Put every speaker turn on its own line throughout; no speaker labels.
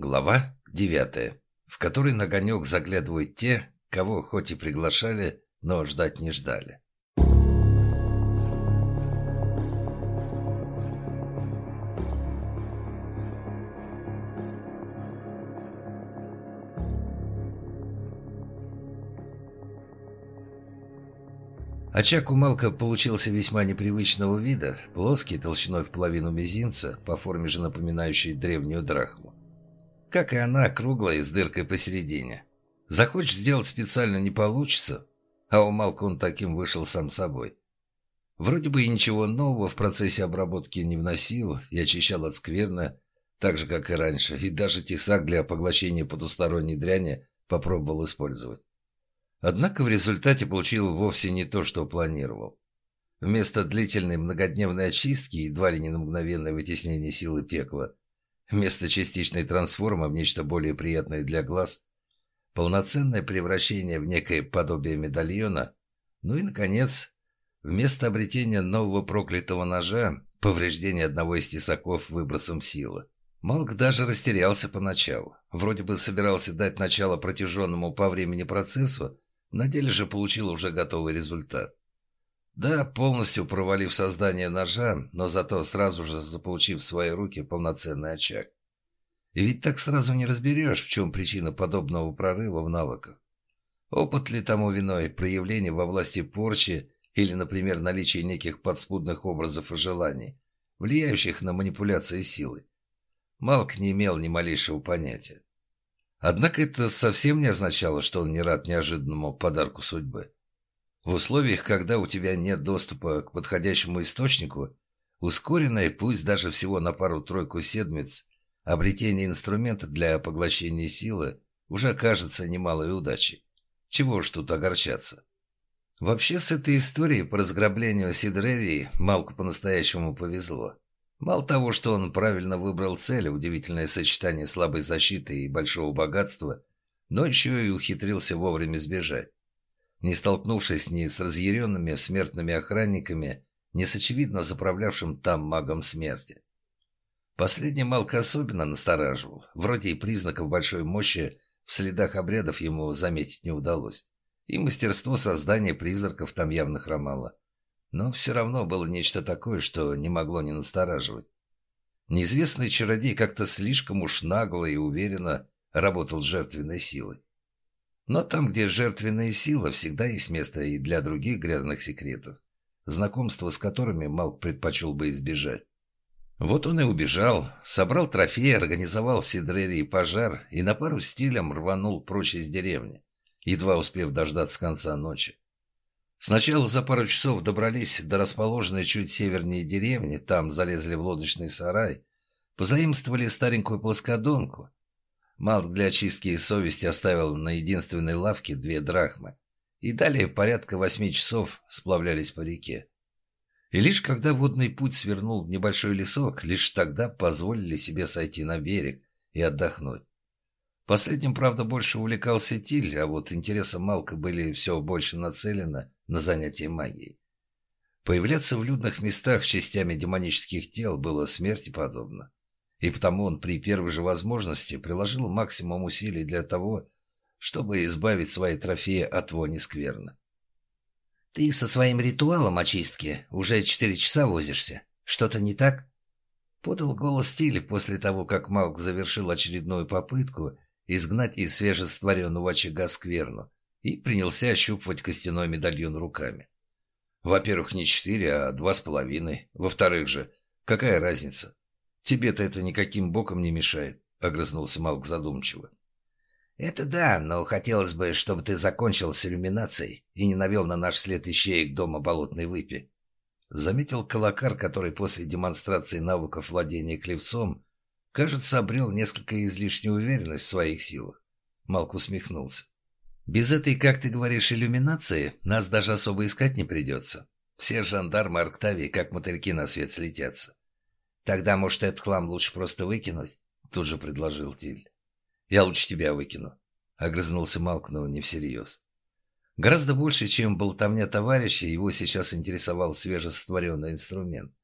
Глава девятая, в которой на огонек заглядывают те, кого хоть и приглашали, но ждать не ждали. Очаг у Малка получился весьма непривычного вида, плоский, толщиной в половину мизинца, по форме же напоминающий древнюю драхму. Как и она, круглая, с дыркой посередине. Захочешь сделать специально не получится, а у Малка он таким вышел сам собой. Вроде бы и ничего нового в процессе обработки не вносил и очищал от скверна, так же, как и раньше, и даже тесак для поглощения потусторонней дряни попробовал использовать. Однако в результате получил вовсе не то, что планировал. Вместо длительной многодневной очистки, едва ли не на мгновенное вытеснение силы пекла, вместо частичной трансформы в нечто более приятное для глаз, полноценное превращение в некое подобие медальона, ну и, наконец, вместо обретения нового проклятого ножа, повреждение одного из тесаков выбросом силы. Малк даже растерялся поначалу. Вроде бы собирался дать начало протяженному по времени процессу, на деле же получил уже готовый результат. Да, полностью провалив создание ножа, но зато сразу же заполучив в свои руки полноценный очаг. И ведь так сразу не разберешь, в чем причина подобного прорыва в навыках. Опыт ли тому виной, проявление во власти порчи или, например, наличие неких подспудных образов и желаний, влияющих на манипуляции силой. Малк не имел ни малейшего понятия. Однако это совсем не означало, что он не рад неожиданному подарку судьбы. В условиях, когда у тебя нет доступа к подходящему источнику, ускоренное, пусть даже всего на пару-тройку седмиц, обретение инструмента для поглощения силы уже кажется немалой удачей. Чего уж тут огорчаться. Вообще, с этой историей по разграблению Сидрерии Малку по-настоящему повезло. Мало того, что он правильно выбрал цель, удивительное сочетание слабой защиты и большого богатства, но еще и ухитрился вовремя сбежать. Не столкнувшись ни с разъяренными смертными охранниками, ни с очевидно заправлявшим там магом смерти. Последний Малка особенно настораживал. Вроде и признаков большой мощи в следах обрядов ему заметить не удалось. И мастерство создания призраков там явно хромало. Но все равно было нечто такое, что не могло не настораживать. Неизвестный чародей как-то слишком уж нагло и уверенно работал жертвенной силой. Но там, где жертвенная сила, всегда есть место и для других грязных секретов, знакомство с которыми Малк предпочел бы избежать. Вот он и убежал, собрал трофеи, организовал в Сидрерии пожар и на пару стилем рванул прочь из деревни, едва успев дождаться конца ночи. Сначала за пару часов добрались до расположенной чуть севернее деревни, там залезли в лодочный сарай, позаимствовали старенькую плоскодонку. Малк для очистки совести оставил на единственной лавке две драхмы, и далее порядка восьми часов сплавлялись по реке. И лишь когда водный путь свернул в небольшой лесок, лишь тогда позволили себе сойти на берег и отдохнуть. Последним, правда, больше увлекался Тиль, а вот интересы Малка были все больше нацелены на занятие магией. Появляться в людных местах частями демонических тел было смерти подобно. И потому он при первой же возможности приложил максимум усилий для того, чтобы избавить свои трофеи от вони скверны.
«Ты со своим ритуалом очистки уже четыре часа возишься. Что-то не так?»
Подал голос Тилли после того, как Малк завершил очередную попытку изгнать из свежестворенного очага скверну, и принялся ощупывать костяной медальон руками. Во-первых, не четыре, а два с половиной. Во-вторых же, какая разница? Тебе-то это никаким боком не мешает, — огрызнулся Малк задумчиво.
«Это да, но хотелось бы, чтобы ты закончил с иллюминацией и не навел на наш след ищеек дома болотной выпи».
Заметил колокар, который после демонстрации навыков владения клевцом, кажется, обрел несколько излишнюю уверенность в своих силах. Малк усмехнулся. Без этой, как ты говоришь, иллюминации нас даже особо искать не придется. Все жандармы Арктавии как мотыльки на свет слетятся.
Тогда, может, этот хлам лучше просто выкинуть?
Тут же предложил Тиль. Я лучше тебя выкину. Огрызнулся Малк, но не всерьез. Гораздо больше, чем болтовня товарища, его сейчас интересовал свежестворенный инструмент.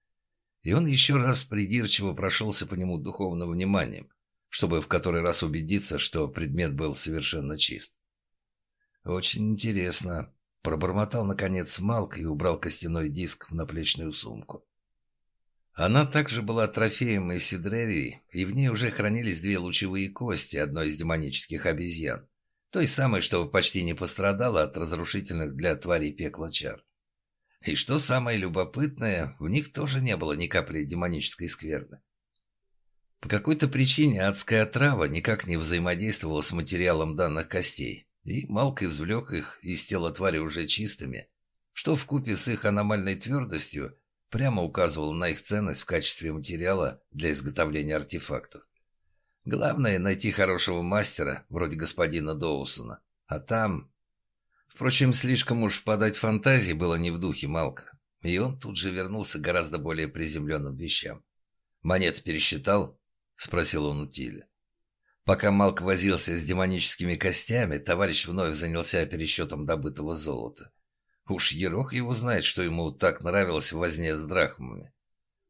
И он еще раз придирчиво прошелся по нему духовным вниманием, чтобы в который раз убедиться, что предмет был совершенно чист. «Очень интересно», — пробормотал, наконец, Малк и убрал костяной диск в наплечную сумку. Она также была трофеем из Сидрерии, и в ней уже хранились две лучевые кости одной из демонических обезьян, той самой, что почти не пострадала от разрушительных для тварей пекла чар. И что самое любопытное, в них тоже не было ни капли демонической скверны. По какой-то причине адская трава никак не взаимодействовала с материалом данных костей, и Малк извлек их из тела твари уже чистыми, что вкупе с их аномальной твердостью прямо указывал на их ценность в качестве материала для изготовления артефактов. Главное — найти хорошего мастера, вроде господина Доусона. А там... Впрочем, слишком уж подать фантазии было не в духе Малка, и он тут же вернулся к гораздо более приземленным вещам. «Монеты пересчитал?» — спросил он у Тиля. Пока Малк возился с демоническими костями, товарищ вновь занялся пересчетом добытого золота. Уж Ерох его знает, что ему так нравилось в возне с драхмами.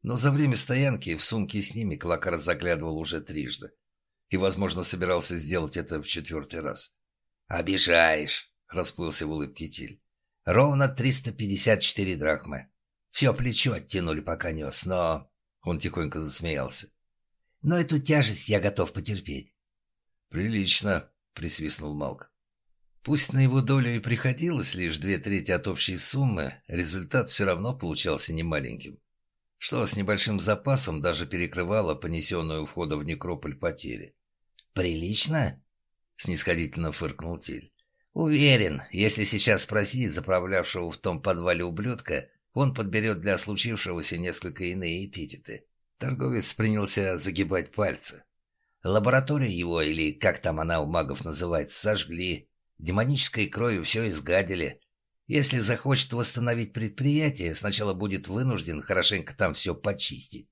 Но за время стоянки в сумке с ними Клакар заглядывал уже трижды. И, возможно, собирался сделать это в четвертый раз.
«Обижаешь!» — расплылся в улыбке Тиль. «Ровно 354 драхмы. Все плечо оттянули, пока нес, но...» Он тихонько засмеялся. «Но эту тяжесть я готов потерпеть.
«Прилично», — присвистнул Малк. Пусть на его долю и приходилось лишь две трети от общей суммы, результат все равно получался немаленьким. Что с небольшим запасом даже перекрывало понесенную у входа в некрополь потери.
«Прилично?» — снисходительно фыркнул Тиль. «Уверен, если сейчас спросить заправлявшего в том подвале ублюдка, он подберет для случившегося несколько иные эпитеты». Торговец принялся загибать пальцы. Лабораторию его, или как там она у магов называется, сожгли. Демонической кровью все изгадили. Если захочет восстановить предприятие, сначала будет вынужден хорошенько там все почистить.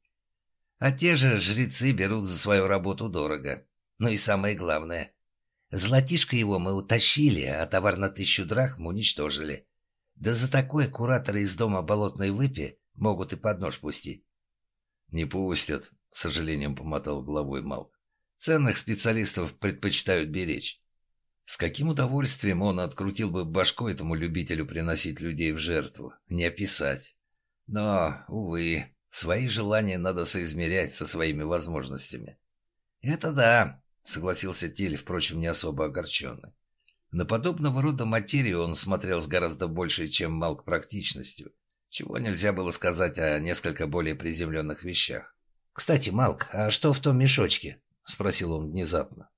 А те же жрецы берут за свою работу дорого. Ну и самое главное. Золотишко его мы утащили, а товар на тысячу драхм уничтожили. Да за такое кураторы из дома Болотной Выпи могут и под нож пустить.
«Не пустят», — с сожалением помотал головой Малк. Ценных специалистов предпочитают беречь. С каким удовольствием он открутил бы башку этому любителю приносить людей в жертву, не описать. Но, увы, свои желания надо соизмерять со своими возможностями. «Это да», — согласился Тель, впрочем, не особо огорченный. На подобного рода материю он смотрел с гораздо большей, чем Малк, практичностью, чего нельзя было сказать о несколько более приземленных вещах.
«Кстати, Малк, а что в том мешочке?» — спросил он внезапно.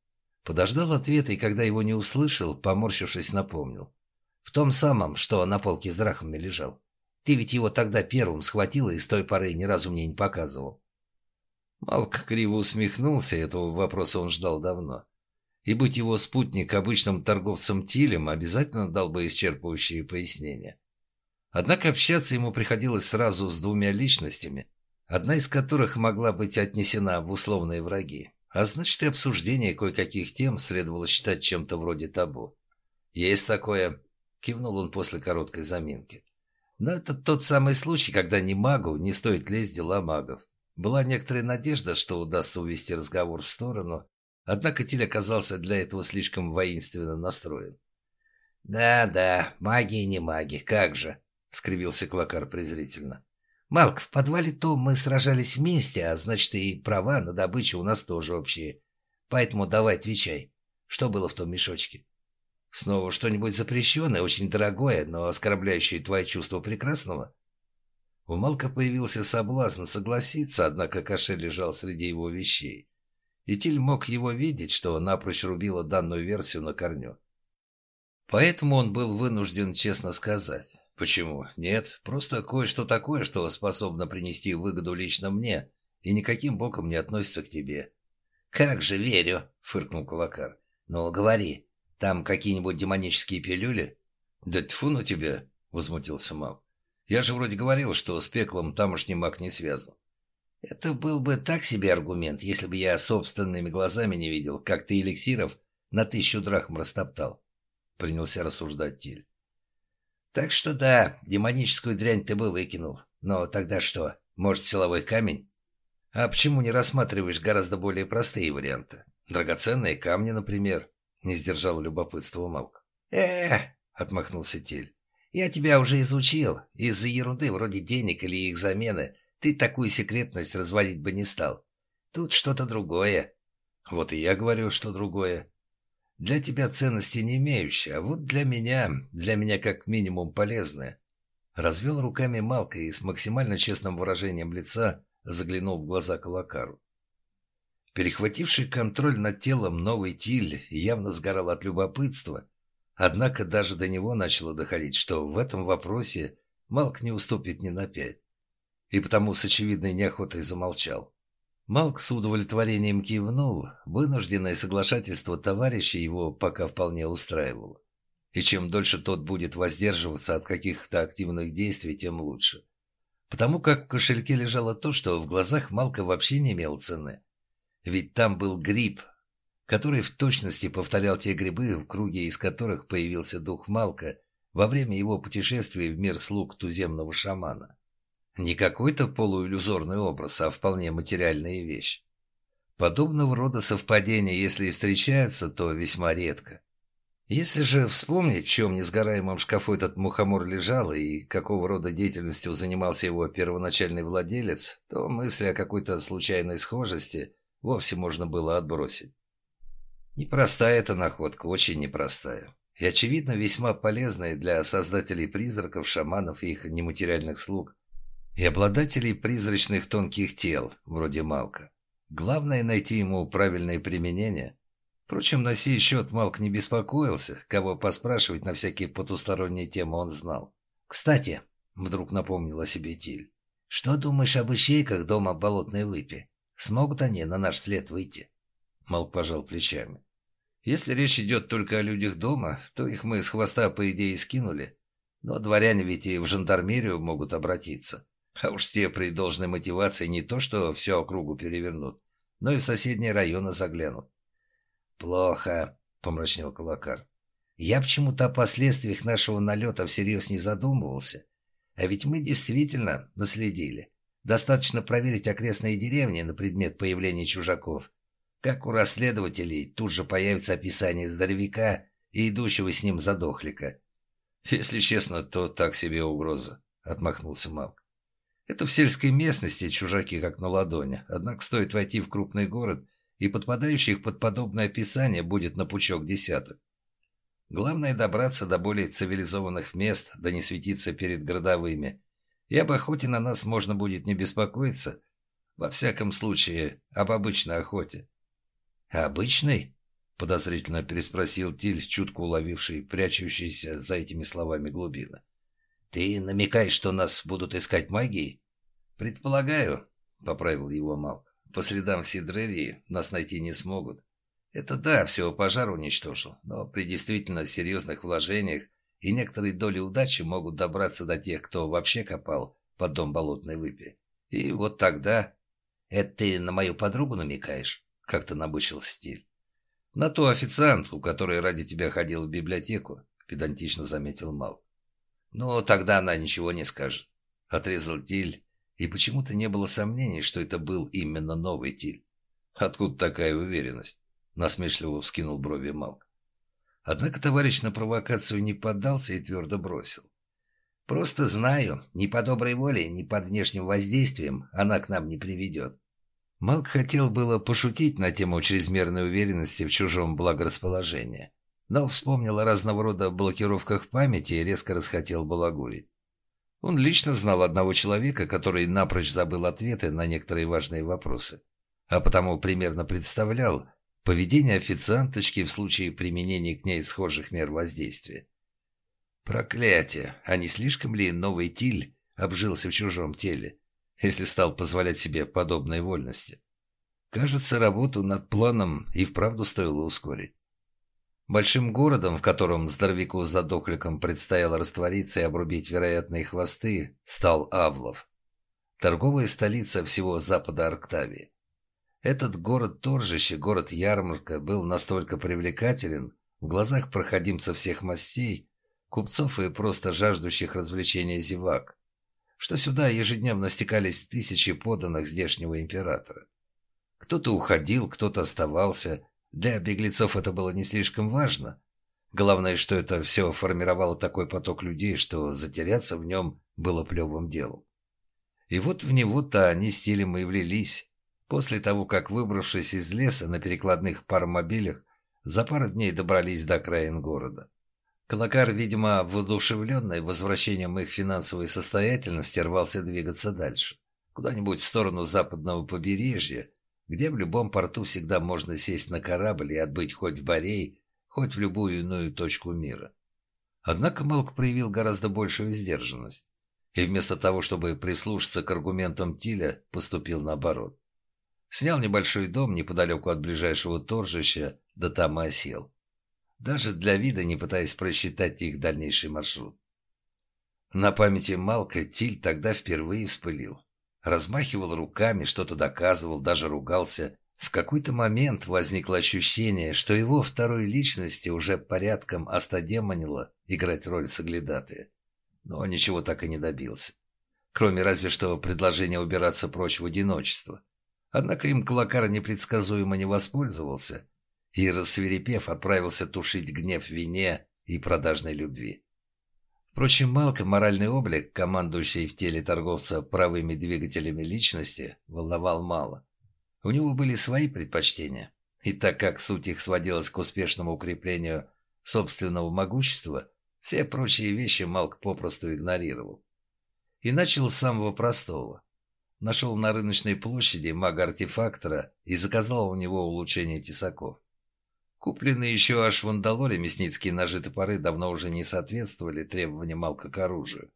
Подождал ответа, и когда его не услышал, поморщившись, напомнил.
«В том самом, что на полке с драхами лежал. Ты ведь его тогда первым схватила и с той поры ни разу мне не показывал».
Малк криво усмехнулся, этого вопроса он ждал давно. И быть его спутник обычным торговцем Тилем обязательно дал бы исчерпывающие пояснения. Однако общаться ему приходилось сразу с двумя личностями, одна из которых могла быть отнесена в условные враги. А значит, и обсуждение кое-каких тем следовало считать чем-то вроде табу. «Есть такое», — кивнул он после короткой заминки. «Но это тот самый случай, когда ни магу не стоит лезть в дела магов. Была некоторая надежда, что удастся увести разговор в сторону, однако Тиль оказался для этого слишком воинственно настроен.
«Да-да, маги и не маги, как же!» — скривился Клакар презрительно. Малк, в подвале то мы сражались вместе, а значит и права на добычу у нас тоже общие. Поэтому давай отвечай. Что было в том мешочке? Снова что-нибудь запрещенное, очень дорогое, но оскорбляющее твои чувства прекрасного?
У Малка появился соблазн согласиться, однако кошель лежал среди его вещей. И Тиль мог его видеть, что напрочь рубила данную версию на корню. Поэтому он был вынужден честно сказать. «Почему? Нет, просто кое-что такое, что способно принести выгоду лично мне и никаким боком не относится к тебе».
«Как же верю!» — фыркнул Кулакар. «Ну, говори, там какие-нибудь демонические пилюли?»
«Да тьфу на тебя!» — возмутился Мал. «Я же вроде говорил, что с пеклом тамошний маг не связан».
«Это был бы так себе аргумент, если бы я собственными глазами не видел, как ты эликсиров на тысячу драхм растоптал», — принялся рассуждать Тиль. Так что да, демоническую дрянь ты бы выкинул. Но тогда что? Может, силовой камень? А почему не рассматриваешь гораздо более простые варианты?
Драгоценные камни, например. Не сдержал любопытство Малк.
э отмахнулся Тель. «Я тебя уже изучил. Из-за ерунды вроде денег или их замены ты такую секретность разводить бы не стал. Тут что-то другое».
«Вот и я говорю, что другое. Для тебя ценности не имеющие, а вот для меня, для меня как минимум полезное». Развел руками Малка и с максимально честным выражением лица заглянул в глаза Калакару. Перехвативший контроль над телом новый Тиль явно сгорал от любопытства, однако даже до него начало доходить, что в этом вопросе Малк не уступит ни на пять, и потому с очевидной неохотой замолчал. Малк с удовлетворением кивнул, вынужденное соглашательство товарища его пока вполне устраивало. И чем дольше тот будет воздерживаться от каких-то активных действий, тем лучше. Потому как в кошельке лежало то, что в глазах Малка вообще не имел цены. Ведь там был гриб, который в точности повторял те грибы, в круге из которых появился дух Малка во время его путешествия в мир слуг туземного шамана. Не какой-то полуиллюзорный образ, а вполне материальная вещь. Подобного рода совпадения, если и встречаются, то весьма редко. Если же вспомнить, в чем несгораемом шкафу этот мухомор лежал и какого рода деятельностью занимался его первоначальный владелец, то мысли о какой-то случайной схожести вовсе можно было отбросить. Непростая эта находка, очень непростая. И, очевидно, весьма полезная для создателей призраков, шаманов и их нематериальных слуг, и обладателей призрачных тонких тел, вроде Малка. Главное — найти ему правильное применение. Впрочем, на сей счет Малк не беспокоился, кого поспрашивать на всякие потусторонние темы он знал. «Кстати», — вдруг напомнил о себе Тиль, — «что думаешь об ищейках дома Болотной Выпи?» Смогут они на наш след выйти?» Малк пожал плечами. «Если речь идет только о людях дома, то их мы с хвоста, по идее, скинули. Но дворяне ведь и в жандармерию могут обратиться. А уж те при должной мотивации не то что всю округу перевернут, но и в соседние районы заглянут». «Плохо», — помрачнел Калакар. «Я почему-то о последствиях нашего налета всерьез не задумывался. А ведь мы действительно наследили. Достаточно проверить окрестные деревни на предмет появления чужаков. Как у расследователей, тут же появится описание здоровяка и идущего с ним задохлика. «Если честно, то так себе угроза», — отмахнулся Малк. «Это в сельской местности чужаки как на ладони, однако стоит войти в крупный город, и подпадающих под подобное описание будет на пучок десяток. Главное добраться до более цивилизованных мест, да не светиться перед городовыми, и об охоте на нас можно будет не беспокоиться. Во всяком случае, об обычной охоте. «Обычной?» — подозрительно переспросил Тиль, чутко уловивший прячущийся за этими словами глубина. «Ты намекаешь, что нас будут искать магией?» «Предполагаю», — поправил его Малк. «По следам Сидрерии нас найти не смогут. Это да, всего пожар уничтожил, но при действительно серьезных вложениях и некоторые доли удачи могут добраться до тех, кто вообще копал под дом болотной выпи. И вот тогда... «Это ты на мою подругу намекаешь?» — как-то набычил стиль. «На ту официантку, которая ради тебя ходила в библиотеку», — педантично заметил Мал. «Ну, тогда она ничего не скажет», — отрезал Тиль, и почему-то не было сомнений, что это был именно новый Тиль. «Откуда такая уверенность?» — насмешливо вскинул брови Малк. Однако товарищ на провокацию не поддался и твердо бросил. «Просто знаю, ни по доброй воле, ни под внешним воздействием она к нам не приведет». Малк хотел было пошутить на тему чрезмерной уверенности в чужом благорасположении, но вспомнил о разного рода блокировках памяти и резко расхотел балагурить. Он лично знал одного человека, который напрочь забыл ответы на некоторые важные вопросы, а потому примерно представлял, Поведение официанточки в случае применения к ней схожих мер воздействия. Проклятие! А не слишком ли новый Тиль обжился в чужом теле, если стал позволять себе подобной вольности? Кажется, работу над планом и вправду стоило ускорить. Большим городом, в котором здоровяку с задохликом предстояло раствориться и обрубить вероятные хвосты, стал Авлов. Торговая столица всего запада Арктавии. Этот город-торжище, город-ярмарка был настолько привлекателен в глазах проходимцев всех мастей, купцов и просто жаждущих развлечения зевак, что сюда ежедневно стекались тысячи поданных здешнего императора. Кто-то уходил, кто-то оставался, Для беглецов это было не слишком важно. Главное, что это все формировало такой поток людей, что затеряться в нем было плевым делом. И вот в него-то они стилем и влились. После того, как, выбравшись из леса на перекладных паромобилях, за пару дней добрались до окраин города. Клакар, видимо, воодушевленный возвращением их финансовой состоятельности, рвался двигаться дальше. Куда-нибудь в сторону западного побережья, где в любом порту всегда можно сесть на корабль и отбыть хоть в Борей, хоть в любую иную точку мира. Однако Малк проявил гораздо большую сдержанность. И вместо того, чтобы прислушаться к аргументам Тиля, поступил наоборот. Снял небольшой дом неподалеку от ближайшего торжища, да там и осел. Даже для вида не пытаясь просчитать их дальнейший маршрут. На памяти Малка Тиль тогда впервые вспылил. Размахивал руками, что-то доказывал, даже ругался. В какой-то момент возникло ощущение, что его второй личности уже порядком остодемонило играть роль соглядатая. Но ничего так и не добился. Кроме разве что предложения убираться прочь в одиночество. Однако им Клакар непредсказуемо не воспользовался и, рассверепев, отправился тушить гнев вине и продажной любви. Впрочем, Малка моральный облик, командующий в теле торговца правыми двигателями личности, волновал мало. У него были свои предпочтения, и так как суть их сводилась к успешному укреплению собственного могущества, все прочие вещи Малк попросту игнорировал. И начал с самого простого. Нашел на рыночной площади мага-артефактора и заказал у него улучшение тесаков. Купленные еще аж в Андалоре мясницкие ножи топоры давно уже не соответствовали требованиям Малка к оружию.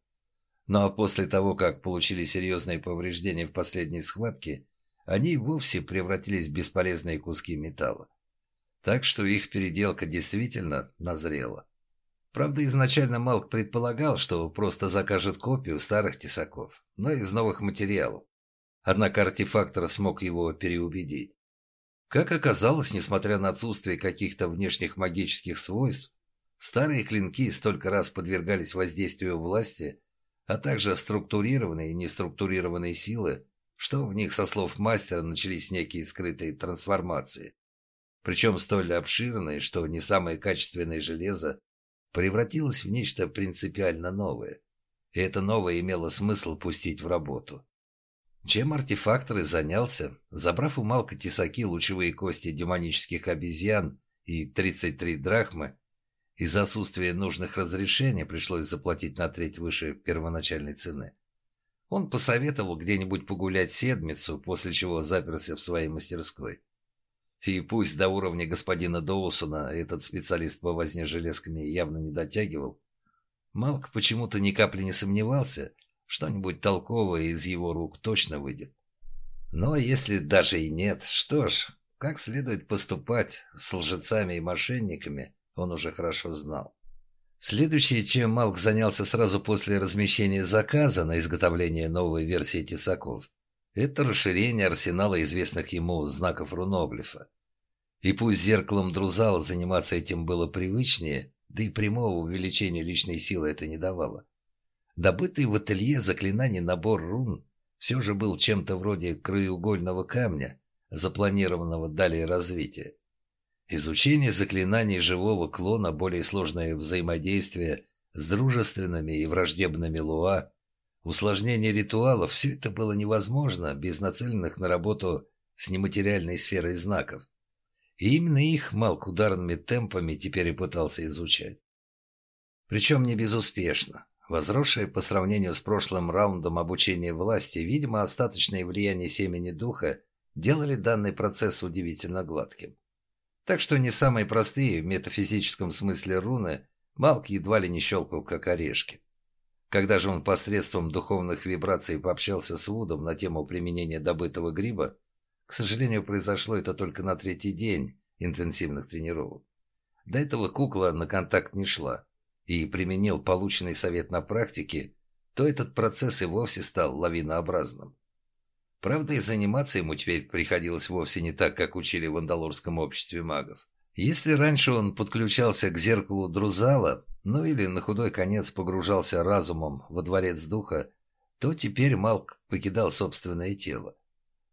Но ну, а после того, как получили серьезные повреждения в последней схватке, они вовсе превратились в бесполезные куски металла. Так что их переделка действительно назрела. Правда, изначально Малк предполагал, что просто закажет копию старых тесаков, но из новых материалов. Однако артефактор смог его переубедить. Как оказалось, несмотря на отсутствие каких-то внешних магических свойств, старые клинки столько раз подвергались воздействию власти, а также структурированные и неструктурированные силы, что в них, со слов мастера, начались некие скрытые трансформации. Причем столь обширные, что не самое качественное железо превратилось в нечто принципиально новое. И это новое имело смысл пустить в работу. Чем артефактор и занялся, забрав у Малка тесаки лучевые кости демонических обезьян и 33 драхмы, из-за отсутствия нужных разрешений пришлось заплатить на треть выше первоначальной цены. Он посоветовал где-нибудь погулять седмицу, после чего заперся в своей мастерской. И пусть до уровня господина Доусона этот специалист по возне железками явно не дотягивал, Малк почему-то ни капли не сомневался, что-нибудь толковое из его рук точно выйдет. Но если даже и нет, что ж, как следует поступать с лжецами и мошенниками, он уже хорошо знал. Следующее, чем Малк занялся сразу после размещения заказа на изготовление новой версии тесаков, это расширение арсенала известных ему знаков руноглифа. И пусть зеркалом Друзала заниматься этим было привычнее, да и прямого увеличения личной силы это не давало. Добытый в ателье заклинаний набор рун все же был чем-то вроде краеугольного камня, запланированного далее развития. Изучение заклинаний живого клона, более сложное взаимодействие с дружественными и враждебными луа, усложнение ритуалов – все это было невозможно без нацеленных на работу с нематериальной сферой знаков. И именно их Малк ударными темпами теперь и пытался изучать. Причем не безуспешно. Возросшее по сравнению с прошлым раундом обучения власти, видимо, остаточное влияние семени духа делали данный процесс удивительно гладким. Так что не самые простые в метафизическом смысле руны Малк едва ли не щелкал, как орешки. Когда же он посредством духовных вибраций пообщался с Вудом на тему применения добытого гриба, к сожалению, произошло это только на третий день интенсивных тренировок. До этого кукла на контакт не шла и применил полученный совет на практике, то этот процесс и вовсе стал лавинообразным. Правда, и заниматься ему теперь приходилось вовсе не так, как учили в андалорском обществе магов. Если раньше он подключался к зеркалу Друзала, ну или на худой конец погружался разумом во дворец духа, то теперь Малк покидал собственное тело.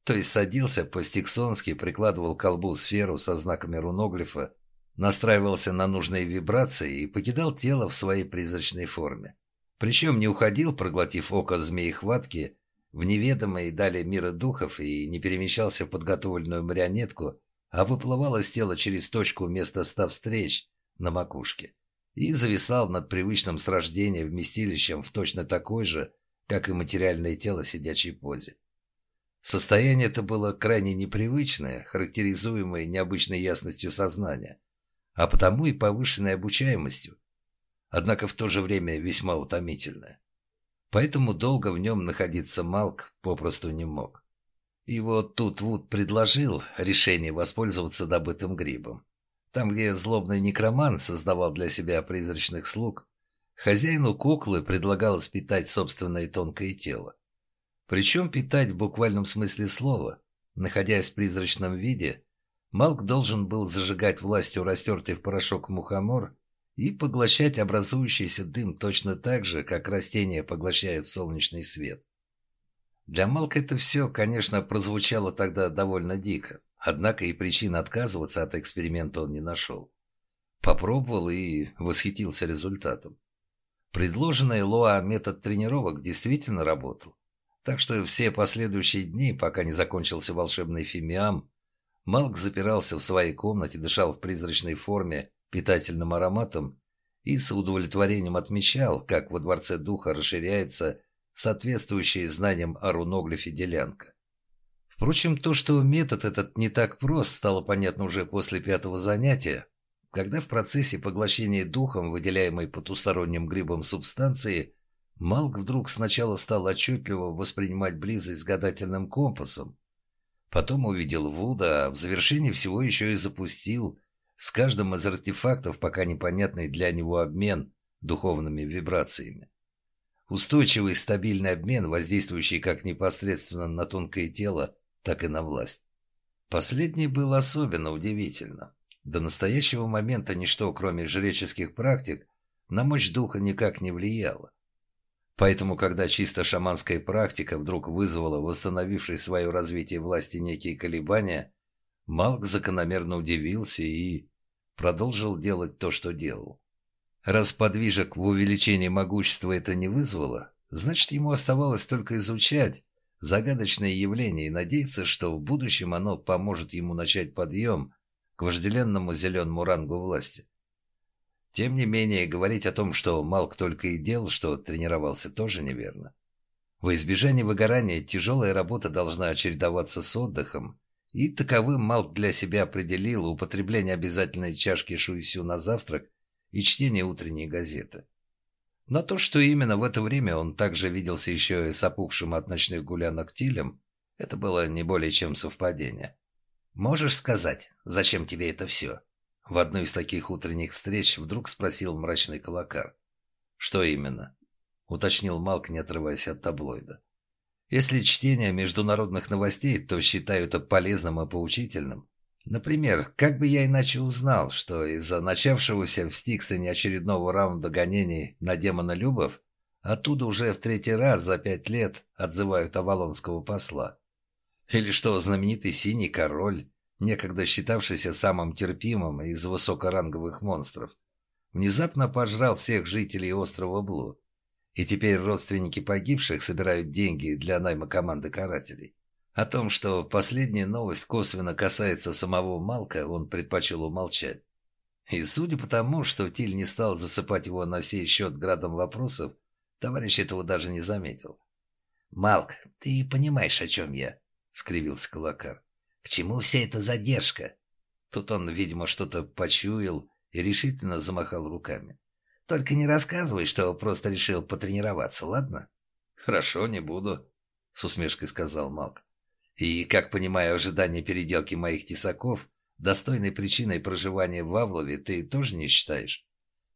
То есть садился по-стиксонски, прикладывал к колбу сферу со знаками руноглифа, настраивался на нужные вибрации и покидал тело в своей призрачной форме. Причем не уходил, проглотив око змеи хватки, в неведомые далее мира духов и не перемещался в подготовленную марионетку, а выплывал из тела через точку вместо ста встреч на макушке и зависал над привычным с рождения вместилищем в точно такой же, как и материальное тело сидячей позе. Состояние это было крайне непривычное, характеризуемое необычной ясностью сознания, а потому и повышенной обучаемостью, однако в то же время весьма утомительное. Поэтому долго в нем находиться Малк попросту не мог. И вот тут Вуд предложил решение воспользоваться добытым грибом. Там, где злобный некроман создавал для себя призрачных слуг, хозяину куклы предлагалось питать собственное тонкое тело. Причем питать в буквальном смысле слова. Находясь в призрачном виде, Малк должен был зажигать властью растертый в порошок мухомор и поглощать образующийся дым точно так же, как растения поглощают солнечный свет. Для Малка это все, конечно, прозвучало тогда довольно дико, однако и причин отказываться от эксперимента он не нашел. Попробовал и восхитился результатом. Предложенный Лоа метод тренировок действительно работал. Так что все последующие дни, пока не закончился волшебный фимиам, Малк запирался в своей комнате, дышал в призрачной форме питательным ароматом и с удовлетворением отмечал, как во Дворце Духа расширяется соответствующая знаниям о руноглифе делянка. Впрочем, то, что метод этот не так прост, стало понятно уже после пятого занятия, когда в процессе поглощения духом, выделяемой потусторонним грибом субстанции, Малк вдруг сначала стал отчетливо воспринимать близость с гадательным компасом, потом увидел Вуда, а в завершении всего еще и запустил с каждым из артефактов пока непонятный для него обмен духовными вибрациями. Устойчивый стабильный обмен, воздействующий как непосредственно на тонкое тело, так и на власть. Последний был особенно удивительно. До настоящего момента ничто, кроме жреческих практик, на мощь духа никак не влияло. Поэтому, когда чисто шаманская практика вдруг вызвала восстановившей свое развитие власти некие колебания, Малк закономерно удивился и продолжил делать то, что делал. Раз подвижек в увеличении могущества это не вызвало, значит, ему оставалось только изучать загадочное явление и надеяться, что в будущем оно поможет ему начать подъем к вожделенному зеленому рангу власти. Тем не менее, говорить о том, что Малк только и делал, что тренировался, тоже неверно. Во избежание выгорания тяжелая работа должна чередоваться с отдыхом, и таковым Малк для себя определил употребление обязательной чашки шуйсю на завтрак и чтение утренней газеты. Но то, что именно в это время он также виделся еще и с опухшим от ночных гулянок Тилем, это было не более чем совпадение. «Можешь сказать, зачем тебе это все?» В одну из таких утренних встреч вдруг спросил мрачный колокар. «Что именно?» — уточнил Малк, не отрываясь от таблоида. «Если чтение международных новостей, то считаю это полезным и поучительным. Например, как бы я иначе узнал, что из-за начавшегося в Стиксоне очередного раунда гонений на демона Любов оттуда уже в третий раз за пять лет отзывают авалонского посла? Или что знаменитый Синий Король, некогда считавшийся самым терпимым из высокоранговых монстров, внезапно пожрал всех жителей острова Блу, и теперь родственники погибших собирают деньги для найма команды карателей? О том, что последняя новость косвенно касается самого Малка, он предпочел умолчать. И судя по тому, что Тиль не стал засыпать его на сей счет градом вопросов, товарищ этого даже не заметил. «Малк, ты понимаешь, о чем я?» — скривился Колокар. «К чему вся эта задержка?» Тут он, видимо, что-то почуял и решительно замахал руками. «Только не рассказывай, что просто решил потренироваться, ладно?» «Хорошо, не буду», — с усмешкой сказал Малк. И, как понимаю, ожидание переделки моих тесаков достойной причиной проживания в Авлове ты тоже не считаешь?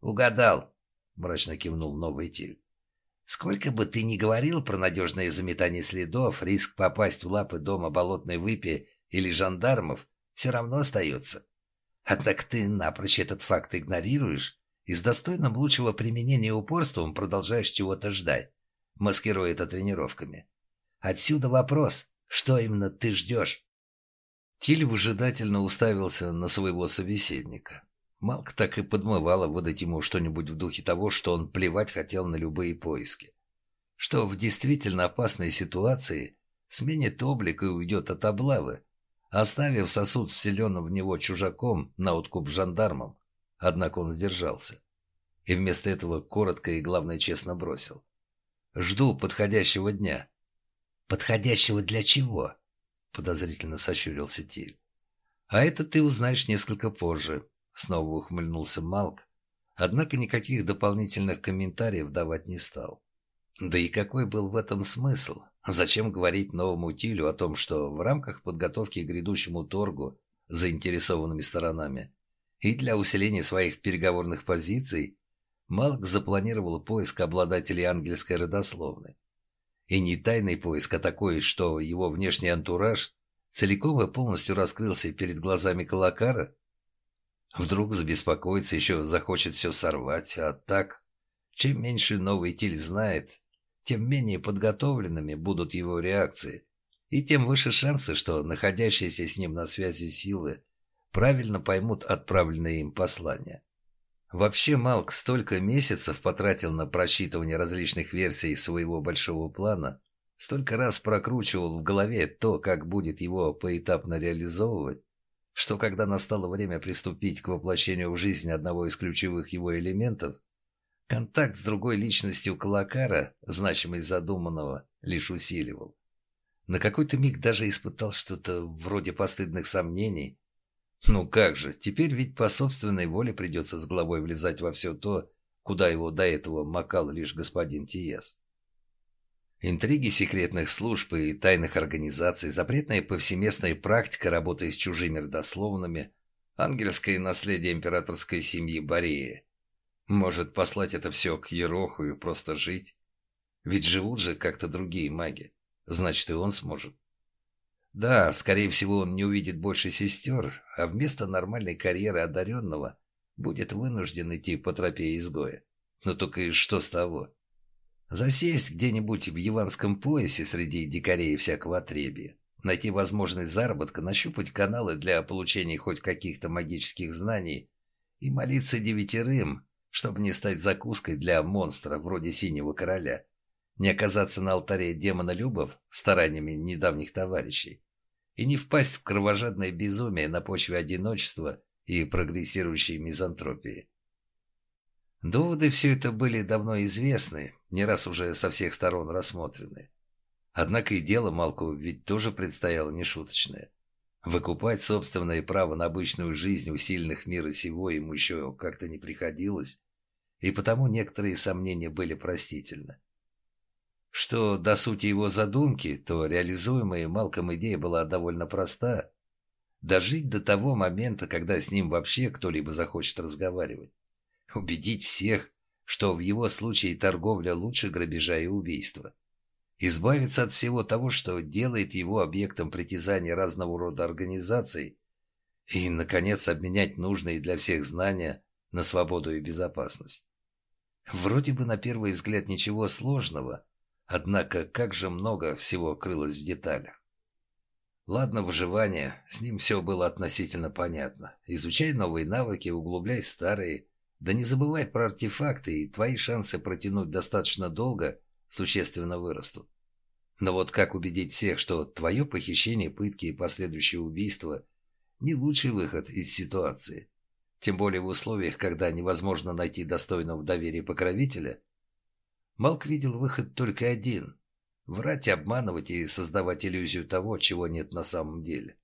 Угадал, мрачно кивнул новый Тиль. Сколько бы ты ни говорил про надежное заметание следов, риск попасть в лапы дома болотной выпи или жандармов все равно остается. Однако ты напрочь этот факт игнорируешь и с достойным лучшего применения упорством продолжаешь чего-то ждать, маскируя это тренировками. Отсюда вопрос,
Что именно ты ждешь?»
Тиль выжидательно уставился на своего собеседника. Малк так и подмывала выдать ему что-нибудь в духе того, что он плевать хотел на любые поиски. Что в действительно опасной ситуации сменит облик и уйдет от облавы, оставив сосуд вселенным в него чужаком на откуп жандармам. Однако он сдержался. И вместо этого коротко и, главное, честно бросил. «Жду подходящего дня».
«Подходящего для чего?» Подозрительно сощурился Тиль.
«А это ты узнаешь несколько позже», Снова ухмыльнулся Малк, однако никаких дополнительных комментариев давать не стал. Да и какой был в этом смысл? Зачем говорить новому Тилю о том, что в рамках подготовки к грядущему торгу заинтересованными сторонами и для усиления своих переговорных позиций Малк запланировал поиск обладателей ангельской родословной. И не тайный поиск, а такой, что его внешний антураж целиком и полностью раскрылся перед глазами Калакара, Вдруг забеспокоится, еще захочет все сорвать, а так... Чем меньше новый Тиль знает, тем менее подготовленными будут его реакции, и тем выше шансы, что находящиеся с ним на связи силы правильно поймут отправленные им послания. Вообще Малк столько месяцев потратил на просчитывание различных версий своего большого плана, столько раз прокручивал в голове то, как будет его поэтапно реализовывать, что когда настало время приступить к воплощению в жизнь одного из ключевых его элементов, контакт с другой личностью Калакара, значимость задуманного, лишь усиливал. На какой-то миг даже испытал что-то вроде постыдных сомнений. Ну как же, теперь ведь по собственной воле придется с головой влезать во все то, куда его до этого макал лишь господин Тиес. Интриги секретных служб и тайных организаций, запретная повсеместная практика работы с чужими родословными, ангельское наследие императорской семьи Бореи. Может послать это все к Ероху и просто жить? Ведь живут же как-то другие маги. Значит, и он сможет. Да, скорее всего, он не увидит больше сестер, а вместо нормальной карьеры одаренного будет вынужден идти по тропе изгоя. Но только и что с того? Засесть где-нибудь в Яванском поясе среди дикарей всякого отребия, найти возможность заработка, нащупать каналы для получения хоть каких-то магических знаний и молиться девятерым, чтобы не стать закуской для монстра вроде Синего Короля, не оказаться на алтаре демона Любов стараниями недавних товарищей и не впасть в кровожадное безумие на почве одиночества и прогрессирующей мизантропии. Доводы все это были давно известны, не раз уже со всех сторон рассмотрены. Однако и дело Малкову ведь тоже предстояло нешуточное. Выкупать собственное право на обычную жизнь у сильных мира сего ему еще как-то не приходилось, и потому некоторые сомнения были простительны. Что до сути его задумки, то реализуемая Малком идея была довольно проста. Дожить до того момента, когда с ним вообще кто-либо захочет разговаривать. Убедить всех, что в его случае торговля лучше грабежа и убийства. Избавиться от всего того, что делает его объектом притязаний разного рода организаций. И, наконец, обменять нужные для всех знания на свободу и безопасность. Вроде бы на первый взгляд ничего сложного, однако как же много всего крылось в деталях. Ладно, выживание, с ним все было относительно понятно. Изучай новые навыки, углубляй старые – да не забывай про артефакты, и твои шансы протянуть достаточно долго существенно вырастут. Но вот как убедить всех, что твое похищение, пытки и последующее убийство не лучший выход из ситуации? Тем более в условиях, когда невозможно найти достойного доверия покровителя? Малк видел выход только один – врать, обманывать и создавать иллюзию того, чего нет на самом деле.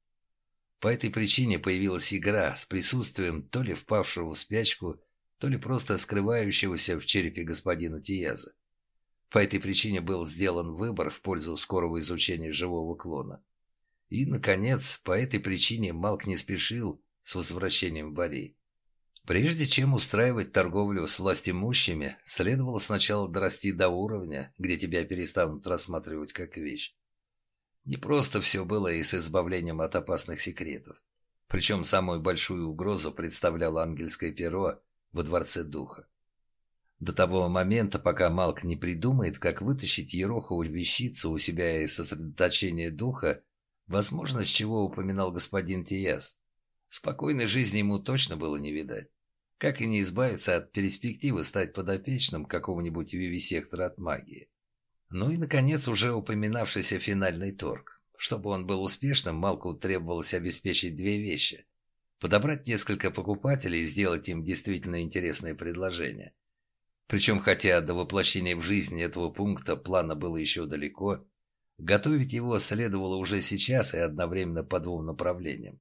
По этой причине появилась игра с присутствием то ли впавшего в спячку, то ли просто скрывающегося в черепе господина Тияза. По этой причине был сделан выбор в пользу скорого изучения живого клона. И, наконец, по этой причине Малк не спешил с возвращением в Борей. Прежде чем устраивать торговлю с властимущими, следовало сначала дорасти до уровня, где тебя перестанут рассматривать как вещь. Не просто все было и с избавлением от опасных секретов. Причем самую большую угрозу представляло ангельское перо, во Дворце Духа. До того момента, пока Малк не придумает, как вытащить Ерохову вещицу у себя из сосредоточения духа, возможно, с чего упоминал господин Тияс. Спокойной жизни ему точно было не видать. Как и не избавиться от перспективы стать подопечным какого-нибудь вивисектора от магии. Ну и, наконец, уже упоминавшийся финальный торг. Чтобы он был успешным, Малку требовалось обеспечить две вещи. Подобрать несколько покупателей и сделать им действительно интересные предложения. Причем, хотя до воплощения в жизнь этого пункта плана было еще далеко, готовить его следовало уже сейчас и одновременно по двум направлениям.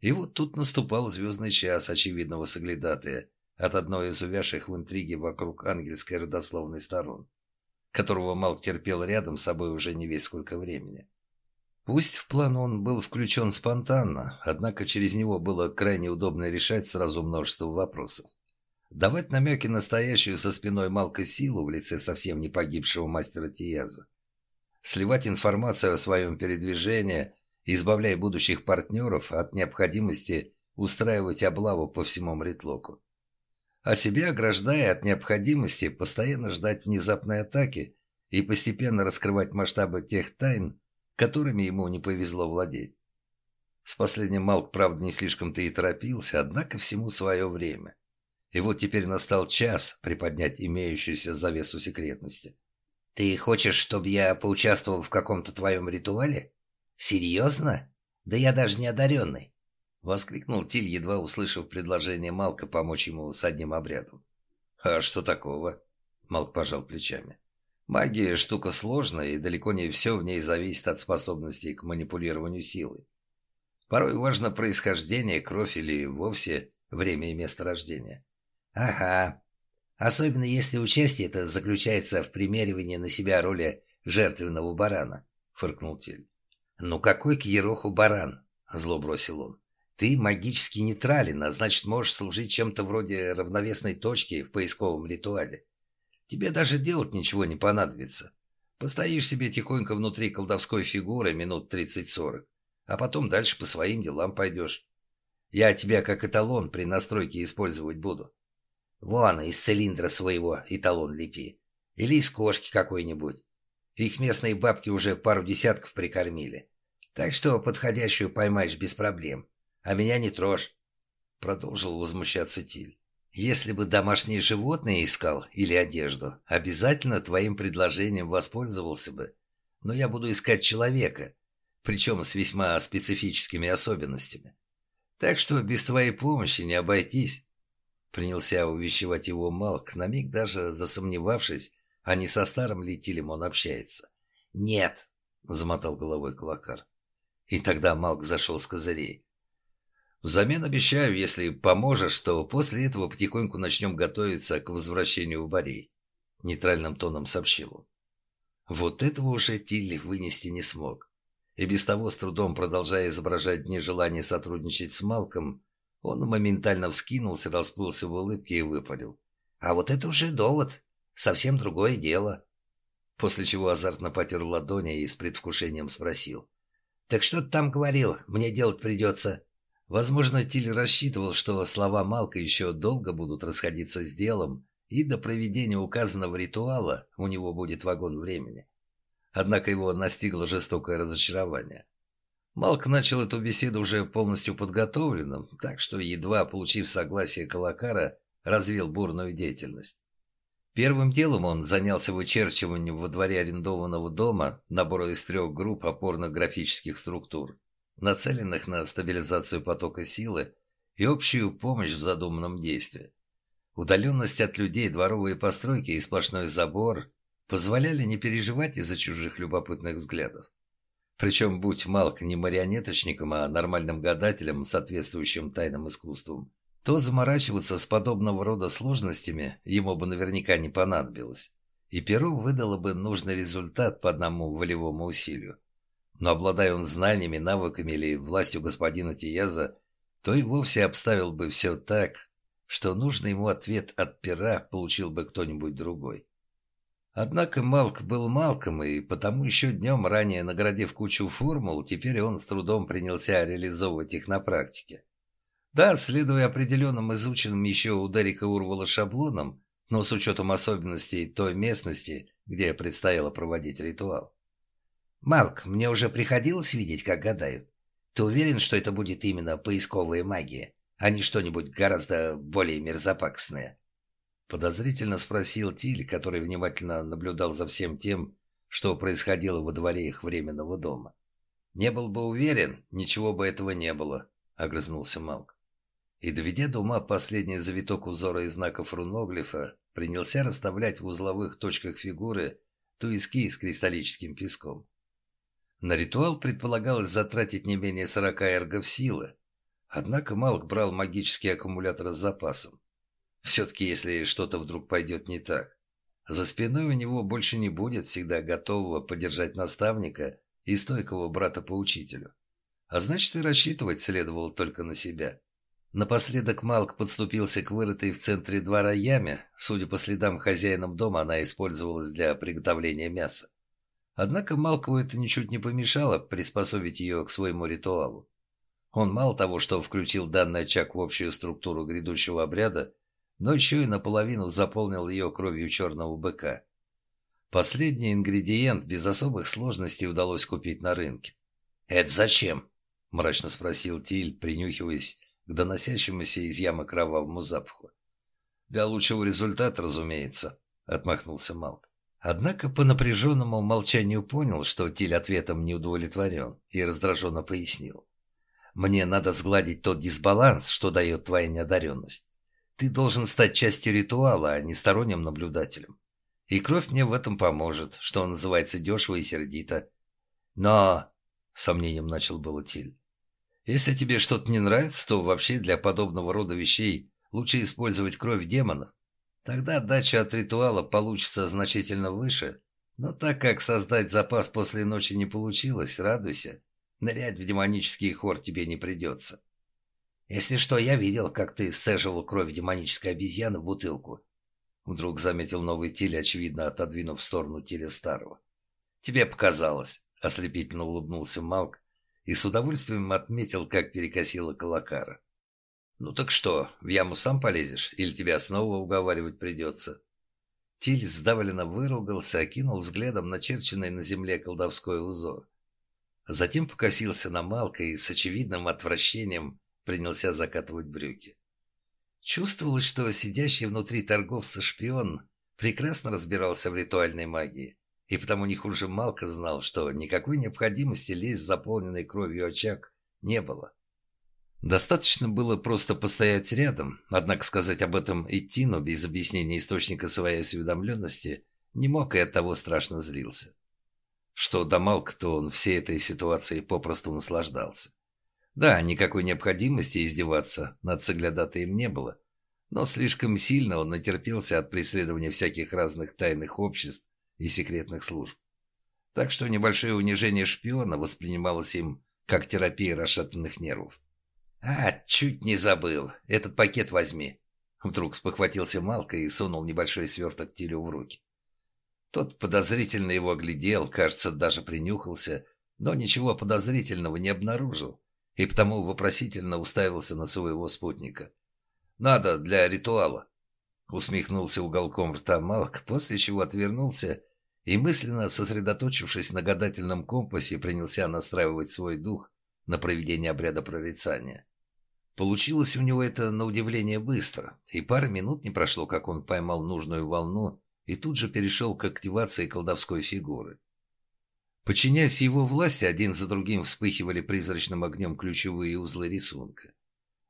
И вот тут наступал звездный час очевидного соглядатая от одной из увязших в интриге вокруг ангельской родословной сторон, которого Малк терпел рядом с собой уже не весь сколько времени. Пусть в план он был включен спонтанно, однако через него было крайне удобно решать сразу множество вопросов. Давать намеки настоящую со спиной Малка силу в лице совсем не погибшего мастера Тияза. Сливать информацию о своем передвижении, избавляя будущих партнеров от необходимости устраивать облаву по всему Мритлоку. А себя ограждая от необходимости постоянно ждать внезапной атаки и постепенно раскрывать масштабы тех тайн, которыми ему не повезло владеть. С последним Малк, правда, не слишком-то и торопился, однако всему свое время. И вот теперь настал час приподнять имеющуюся завесу секретности.
«Ты хочешь, чтобы я поучаствовал в каком-то твоем ритуале? Серьезно? Да я даже не одаренный!»
Воскликнул Тиль, едва услышав предложение Малка помочь ему с одним обрядом. «А что такого?» Малк пожал плечами. «Магия – штука сложная, и далеко не все в ней зависит от способностей к манипулированию силой. Порой важно происхождение, кровь или вовсе время и место рождения.
«Ага. Особенно если участие это заключается в примеривании на себя роли жертвенного барана», — фыркнул Тель. «Ну какой к Ероху баран?» — зло бросил он. «Ты магически нейтрален, а значит, можешь служить чем-то вроде равновесной точки в поисковом ритуале. Тебе даже делать ничего не понадобится. Постоишь себе тихонько внутри колдовской фигуры минут тридцать-сорок, а потом дальше по своим делам пойдешь. Я тебя как эталон при настройке использовать буду. Вон, из цилиндра своего и талон лепи. Или из кошки какой-нибудь. Их местные бабки уже пару десятков прикормили. Так что подходящую поймаешь без проблем. А меня не трожь. Продолжил возмущаться Тиль. Если бы домашние животные искал или одежду, обязательно твоим предложением воспользовался бы. Но я буду искать человека, причем с весьма специфическими особенностями. Так что без твоей помощи не обойтись. Принялся увещевать его Малк, на миг даже засомневавшись, а не со старым летилем он общается. «Нет!» — замотал головой Клакар. И тогда Малк зашел с козырей. «Взамен обещаю, если поможешь, то после этого потихоньку начнем готовиться к возвращению в Борей», — нейтральным тоном сообщил он. Вот этого уже Тилли вынести не смог. И без того, с трудом продолжая изображать нежелание сотрудничать с Малком, он моментально вскинулся, расплылся в улыбке и выпалил. «А вот это уже довод. Совсем другое дело». После чего азартно потер ладони и с предвкушением спросил. «Так что ты там говорил? Мне делать придется?» Возможно, Тиль рассчитывал, что слова Малка еще долго будут расходиться с делом, и до проведения указанного ритуала у него будет вагон времени. Однако его настигло жестокое разочарование. Малк начал эту беседу уже полностью подготовленным, так что, едва получив согласие Калакара, развил бурную деятельность. Первым делом он занялся вычерчиванием во дворе арендованного дома набора из трех групп опорно-графических структур, нацеленных на стабилизацию потока силы и общую помощь в задуманном действии. Удаленность от людей, дворовые постройки и сплошной забор позволяли не переживать из-за чужих любопытных взглядов. Причем, будь Малк не марионеточником, а нормальным гадателем, соответствующим тайным искусствам, то заморачиваться с подобного рода сложностями ему бы наверняка не понадобилось, и Перу выдало бы нужный результат по одному волевому усилию. Но обладая он знаниями, навыками или властью господина Тияза, то и вовсе обставил бы все так, что нужный ему ответ от пера получил бы кто-нибудь другой. Однако Малк был Малком, и потому еще днем ранее наградив кучу формул, теперь он с трудом принялся реализовывать их на практике. Да, следуя определенным изученным еще у Дерека Урвала шаблонам,
но с учетом особенностей той местности, где предстояло проводить ритуал.
«Малк, мне уже приходилось видеть, как гадают. Ты уверен, что это будет именно поисковая магия, а не что-нибудь гораздо более мерзопакостное?»
Подозрительно спросил Тиль, который внимательно наблюдал за всем тем, что происходило во дворе их временного дома. «Не был бы уверен, ничего бы этого не было», — огрызнулся Малк. И, доведя до ума последний завиток узора и знаков руноглифа, принялся расставлять в узловых точках фигуры туиски с кристаллическим песком. На ритуал предполагалось затратить не менее 40 эргов силы, однако Малк брал магический аккумулятор с запасом. Все-таки, если что-то вдруг пойдет не так, за спиной у него больше не будет всегда готового поддержать наставника и стойкого брата по учителю. А значит, и рассчитывать следовало только на себя. Напоследок Малк подступился к вырытой в центре двора яме. Судя по следам хозяином дома, она использовалась для приготовления мяса. Однако Малкову это ничуть не помешало приспособить ее к своему ритуалу. Он мало того, что включил данный очаг в общую структуру грядущего обряда, но еще и наполовину заполнил ее кровью черного быка. Последний ингредиент без особых сложностей удалось купить на рынке.
«Это зачем?»
– мрачно спросил Тиль, принюхиваясь к доносящемуся из ямы кровавому запаху. «Для лучшего результата, разумеется», – отмахнулся Малк. Однако по напряженному молчанию понял, что Тиль ответом не удовлетворен, и раздраженно пояснил. «Мне надо сгладить тот дисбаланс, что дает твоя неодаренность. Ты должен стать частью ритуала, а не сторонним наблюдателем. И кровь мне в этом поможет, что называется дешево и сердито. Но...» — сомнением начал было Тиль. «Если тебе что-то не нравится, то вообще для подобного рода вещей лучше использовать кровь демонов. Тогда отдача от ритуала получится значительно выше, но так как создать запас после ночи не получилось, радуйся. Нырять в демонический хор тебе не придется.
Если что, я видел, как ты сцеживал кровь демонической обезьяны в бутылку.
Вдруг заметил новый теле, очевидно, отодвинув в сторону теле старого. Тебе показалось, ослепительно улыбнулся Малк и с удовольствием отметил, как перекосила колокара. «Ну так что, в яму сам полезешь? Или тебя снова уговаривать придется?» Тиль сдавленно выругался, окинул взглядом начерченный на земле колдовской узор. Затем покосился на Малка и с очевидным отвращением принялся закатывать брюки. Чувствовалось, что сидящий внутри торговца шпион прекрасно разбирался в ритуальной магии, и потому не хуже Малка знал, что никакой необходимости лезть в заполненный кровью очаг не было. Достаточно было просто постоять рядом, однако сказать об этом Иттину без объяснения источника своей осведомленности не мог и оттого страшно злился. Что до Малка, то он всей этой ситуацией попросту наслаждался. Да, никакой необходимости издеваться над соглядатаем не было, но слишком сильно он натерпелся от преследования всяких разных тайных обществ и секретных служб. Так что небольшое унижение шпиона воспринималось им как терапия расшатанных нервов.
«А, чуть не забыл. Этот пакет возьми».
Вдруг спохватился Малка и сунул небольшой сверток Тилю в руки. Тот подозрительно его оглядел, кажется, даже принюхался, но ничего подозрительного не обнаружил, и потому вопросительно уставился на своего спутника. «Надо для ритуала», — усмехнулся уголком рта Малк, после чего отвернулся и, мысленно сосредоточившись на гадательном компасе, принялся настраивать свой дух на проведение обряда прорицания. Получилось у него это на удивление быстро, и пара минут не прошло, как он поймал нужную волну и тут же перешел к активации колдовской фигуры. Подчиняясь его власти, один за другим вспыхивали призрачным огнем ключевые узлы рисунка.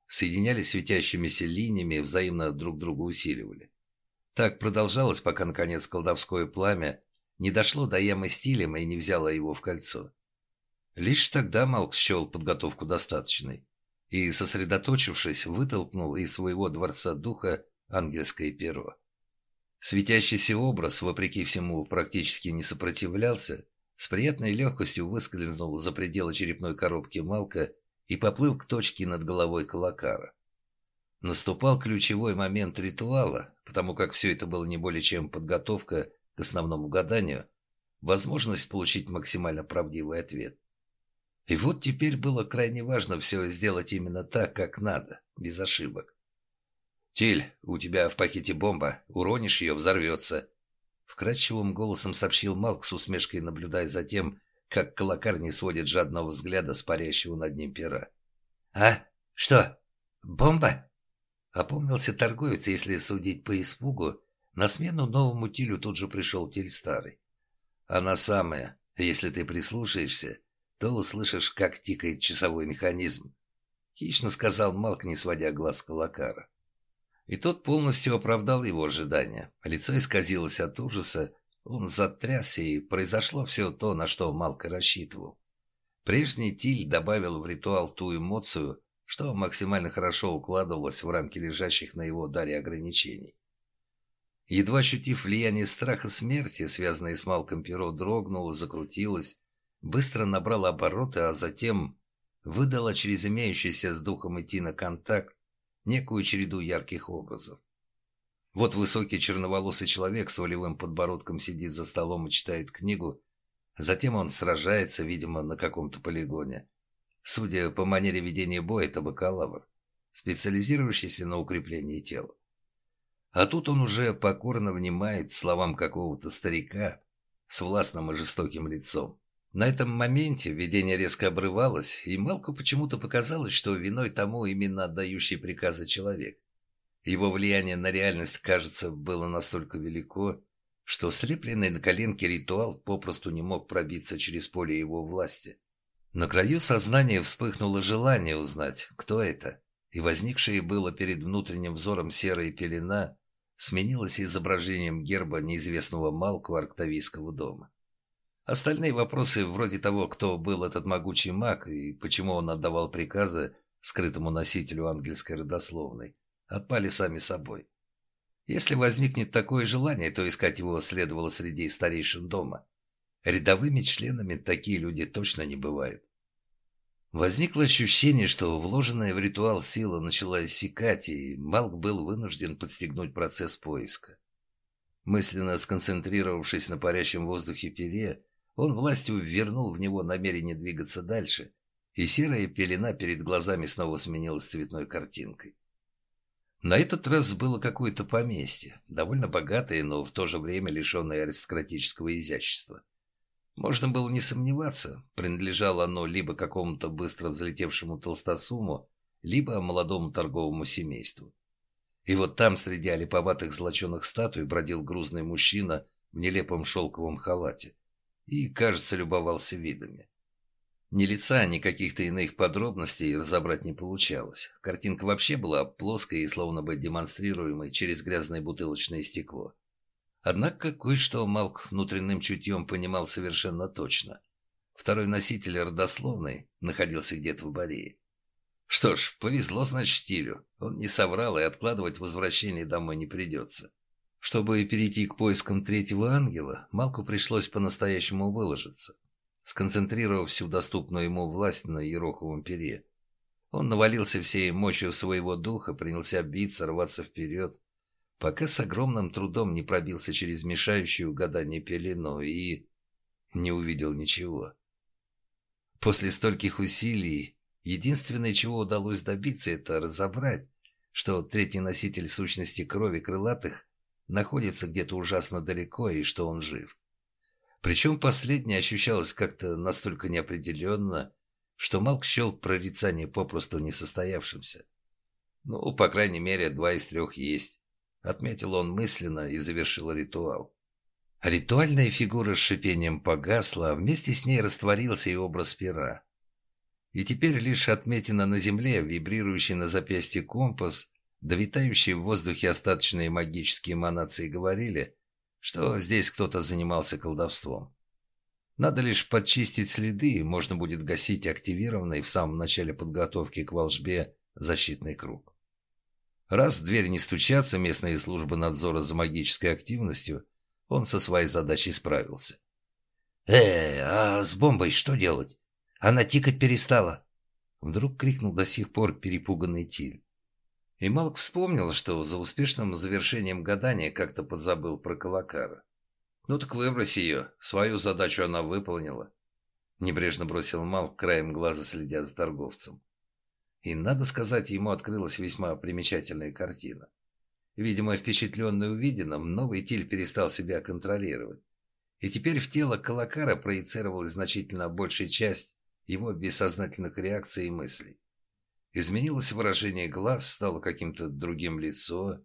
Соединялись светящимися линиями, взаимно друг друга усиливали. Так продолжалось, пока, наконец, колдовское пламя не дошло до ямы стилем и не взяло его в кольцо. Лишь тогда Малк счел подготовку достаточной и, сосредоточившись, вытолкнул из своего дворца духа ангельское перо. Светящийся образ, вопреки всему, практически не сопротивлялся, с приятной легкостью выскользнул за пределы черепной коробки Малка и поплыл к точке над головой Калакара. Наступал ключевой момент ритуала, потому как все это было не более чем подготовка к основному гаданию, возможность получить максимально правдивый ответ. И вот теперь было крайне важно все сделать именно так, как надо, без ошибок. «Тиль, у тебя в пакете бомба. Уронишь ее, взорвется». Вкрадчивым голосом сообщил Малк с усмешкой, наблюдая за тем, как колокар не сводит жадного взгляда с парящего над ним пера.
«А? Что? Бомба?»
Опомнился торговец, если судить по испугу. На смену новому Тилю тут же пришел Тиль старый. Она самая. Если ты прислушаешься, то услышишь, как тикает часовой механизм. Хищно сказал Малк, не сводя глаз с Калакара. И тот полностью оправдал его ожидания. Лицо исказилось от ужаса, он затрясся, и произошло все то, на что Малк рассчитывал. Прежний Тиль добавил в ритуал ту эмоцию, что максимально хорошо укладывалось в рамки лежащих на его даре ограничений. Едва ощутив влияние страха смерти, связанное с Малком перо дрогнуло, закрутилось, быстро набрало обороты, а затем выдало через имеющийся с духом идти на контакт некую череду ярких образов. Вот высокий черноволосый человек с волевым подбородком сидит за столом и читает книгу, затем он сражается, видимо, на каком-то полигоне. Судя по манере ведения боя, это бакалавр, специализирующийся на укреплении тела. А тут он уже покорно внимает словам какого-то старика с властным и жестоким лицом. На этом моменте видение резко обрывалось, и Малку почему-то показалось, что виной тому именно отдающий приказы человек. Его влияние на реальность, кажется, было настолько велико, что слепленный на коленке ритуал попросту не мог пробиться через поле его власти. На краю сознания вспыхнуло желание узнать, кто это, и возникшее было перед внутренним взором серая пелена сменилась изображением герба неизвестного Малку Арктавийского дома. Остальные вопросы, вроде того, кто был этот могучий маг и почему он отдавал приказы скрытому носителю ангельской родословной, отпали сами собой. Если возникнет такое желание, то искать его следовало среди старейшин дома. Рядовыми членами такие люди точно не бывают. Возникло ощущение, что вложенная в ритуал сила начала иссякать, и Малк был вынужден подстегнуть процесс поиска. Мысленно сконцентрировавшись на парящем воздухе пере, он властью вернул в него намерение двигаться дальше, и серая пелена перед глазами снова сменилась цветной картинкой. На этот раз было какое-то поместье, довольно богатое, но в то же время лишенное аристократического изящества. Можно было не сомневаться, принадлежало оно либо какому-то быстро взлетевшему толстосуму, либо молодому торговому семейству. И вот там, среди олиповатых злоченных статуй, бродил грузный мужчина в нелепом шелковом халате и, кажется, любовался видами. Ни лица, ни каких-то иных подробностей разобрать не получалось. Картинка вообще была плоской и словно бы демонстрируемой через грязное бутылочное стекло. Однако кое-что Малк внутренним чутьем понимал совершенно точно. Второй носитель родословной находился где-то в Борее. Что ж, повезло, значит, стилю. Он не соврал, и откладывать возвращение домой не придется. Чтобы перейти к поискам третьего ангела, Малку пришлось по-настоящему выложиться, сконцентрировав всю доступную ему власть на Ероховом пере. Он навалился всей мощью своего духа, принялся биться, рваться вперед, пока с огромным трудом не пробился через мешающую гадание пелену и не увидел ничего. После стольких усилий, единственное, чего удалось добиться, это разобрать, что третий носитель сущности крови крылатых находится где-то ужасно далеко и что он жив. Причем последнее ощущалось как-то настолько неопределенно, что Малк счел прорицание попросту несостоявшимся. Ну, по крайней мере, два из трех есть. Отметил он мысленно и завершил ритуал. Ритуальная фигура с шипением погасла, а вместе с ней растворился и образ пера. И теперь лишь отметина на земле, вибрирующий на запястье компас, Довитающие в воздухе остаточные магические эманации говорили, что здесь кто-то занимался колдовством. Надо лишь подчистить следы, и можно будет гасить активированный в самом начале подготовки к волжбе защитный круг. Раз в дверь не стучатся местные службы надзора за магической активностью, он со своей задачей справился.
«Э, а с бомбой что делать? Она тикать перестала!»
Вдруг крикнул до сих пор перепуганный Тиль. И Малк вспомнил, что за успешным завершением гадания как-то подзабыл про Калакара. «Ну так выбрось ее, свою задачу она выполнила», — небрежно бросил Малк, краем глаза следя за торговцем. И, надо сказать, ему открылась весьма примечательная картина. Видимо, впечатленный увиденным, новый Тиль перестал себя контролировать. И теперь в тело Калакара проецировалась значительно большая часть его бессознательных реакций и мыслей. Изменилось выражение глаз, стало каким-то другим лицо,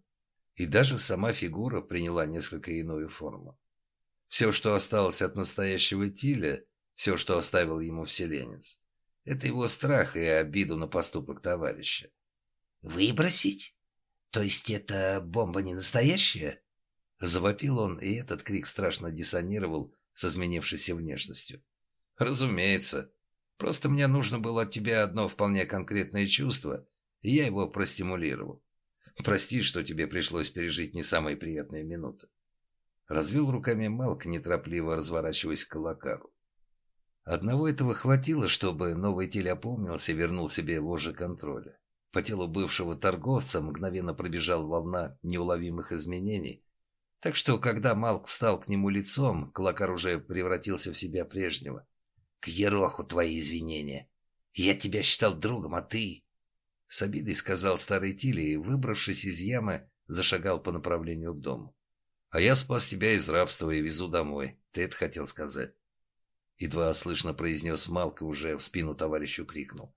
и даже сама фигура приняла несколько иную форму. Все, что осталось от настоящего Тиля, все, что оставил ему вселенец, это его страх и обиду на поступок товарища.
«Выбросить? То есть эта бомба не настоящая?»
Завопил он, и этот крик страшно диссонировал с изменившейся внешностью. «Разумеется. Просто мне нужно было от тебя одно вполне конкретное чувство, и я его простимулировал. Прости, что тебе пришлось пережить не самые приятные минуты». Развел руками Малк, неторопливо разворачиваясь к Лакару. Одного этого хватило, чтобы новый тель опомнился и вернул себе вожжи контроля. По телу бывшего торговца мгновенно пробежала волна неуловимых изменений, так что, когда Малк встал к нему лицом, Клакар уже превратился в себя прежнего.
«К Ероху твои извинения. Я тебя считал другом, а ты...»
С обидой сказал старый Тилли и, выбравшись из ямы, зашагал по направлению к дому. «А я спас тебя из рабства и везу домой. Ты это хотел сказать?» Едва слышно произнес Малк и уже в спину товарищу крикнул.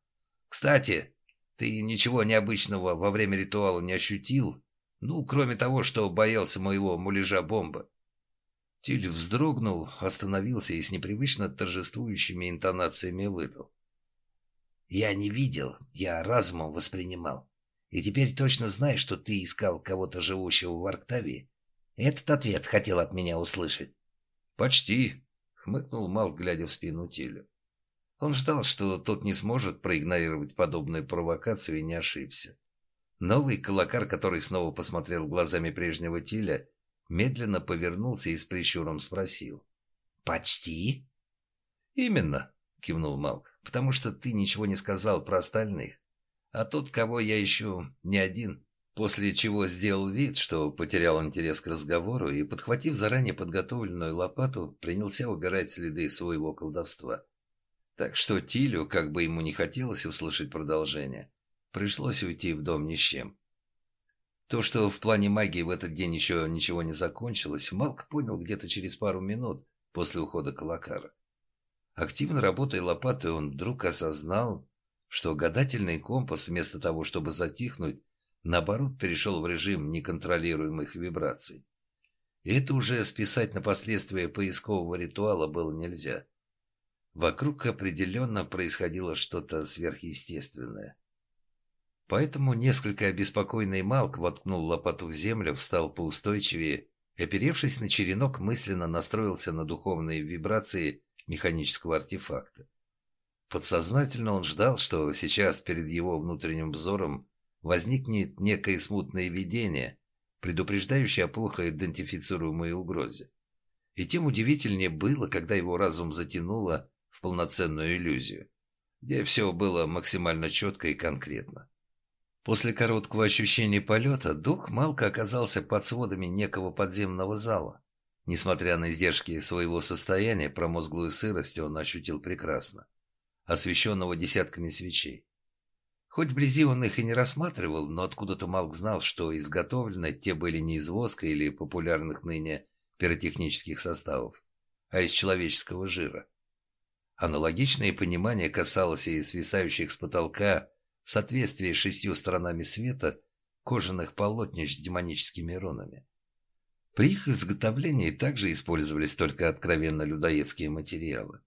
«Кстати, ты ничего необычного во время ритуала не ощутил? Ну, кроме того, что боялся моего муляжа бомба. Тиль вздрогнул, остановился и с непривычно торжествующими интонациями выдал.
«Я не видел, я разумом воспринимал. И теперь точно знаю, что ты искал кого-то живущего в Арктавии. Этот ответ хотел от меня услышать».
«Почти», — хмыкнул Мал, глядя в спину Тилю. Он ждал, что тот не сможет проигнорировать подобную провокацию и не ошибся. Новый колокар, который снова посмотрел глазами прежнего Тиля, медленно повернулся и с прищуром спросил.
«Почти?»
«Именно», — кивнул Малк, — «потому что ты ничего не сказал про остальных. А тот, кого я ищу, не один». После чего сделал вид, что потерял интерес к разговору и, подхватив заранее подготовленную лопату, принялся убирать следы своего колдовства. Так что Тилю, как бы ему не хотелось услышать продолжение, Пришлось уйти в дом ни с чем. То, что в плане магии в этот день еще ничего не закончилось, Малк понял где-то через пару минут после ухода Калакара. Активно работая лопатой, он вдруг осознал, что гадательный компас, вместо того, чтобы затихнуть, наоборот, перешел в режим неконтролируемых вибраций. И это уже списать на последствия поискового ритуала было нельзя. Вокруг определенно происходило что-то сверхъестественное. Поэтому несколько обеспокоенный Малк воткнул лопату в землю, встал поустойчивее, оперевшись на черенок, мысленно настроился на духовные вибрации механического артефакта. Подсознательно он ждал, что сейчас перед его внутренним взором возникнет некое смутное видение, предупреждающее о плохо идентифицируемой угрозе. И тем удивительнее было, когда его разум затянуло в полноценную иллюзию, где все было максимально четко и конкретно. После короткого ощущения полета дух Малка оказался под сводами некого подземного зала. Несмотря на издержки своего состояния, промозглую сырость он ощутил прекрасно, освещенного десятками свечей. Хоть вблизи он их и не рассматривал, но откуда-то Малк знал, что изготовлены те были не из воска или популярных ныне пиротехнических составов, а из человеческого жира. Аналогичное понимание касалось и свисающих с потолка в соответствии с шестью сторонами света кожаных полотнищ с демоническими рунами. При их изготовлении также использовались только откровенно людоедские материалы.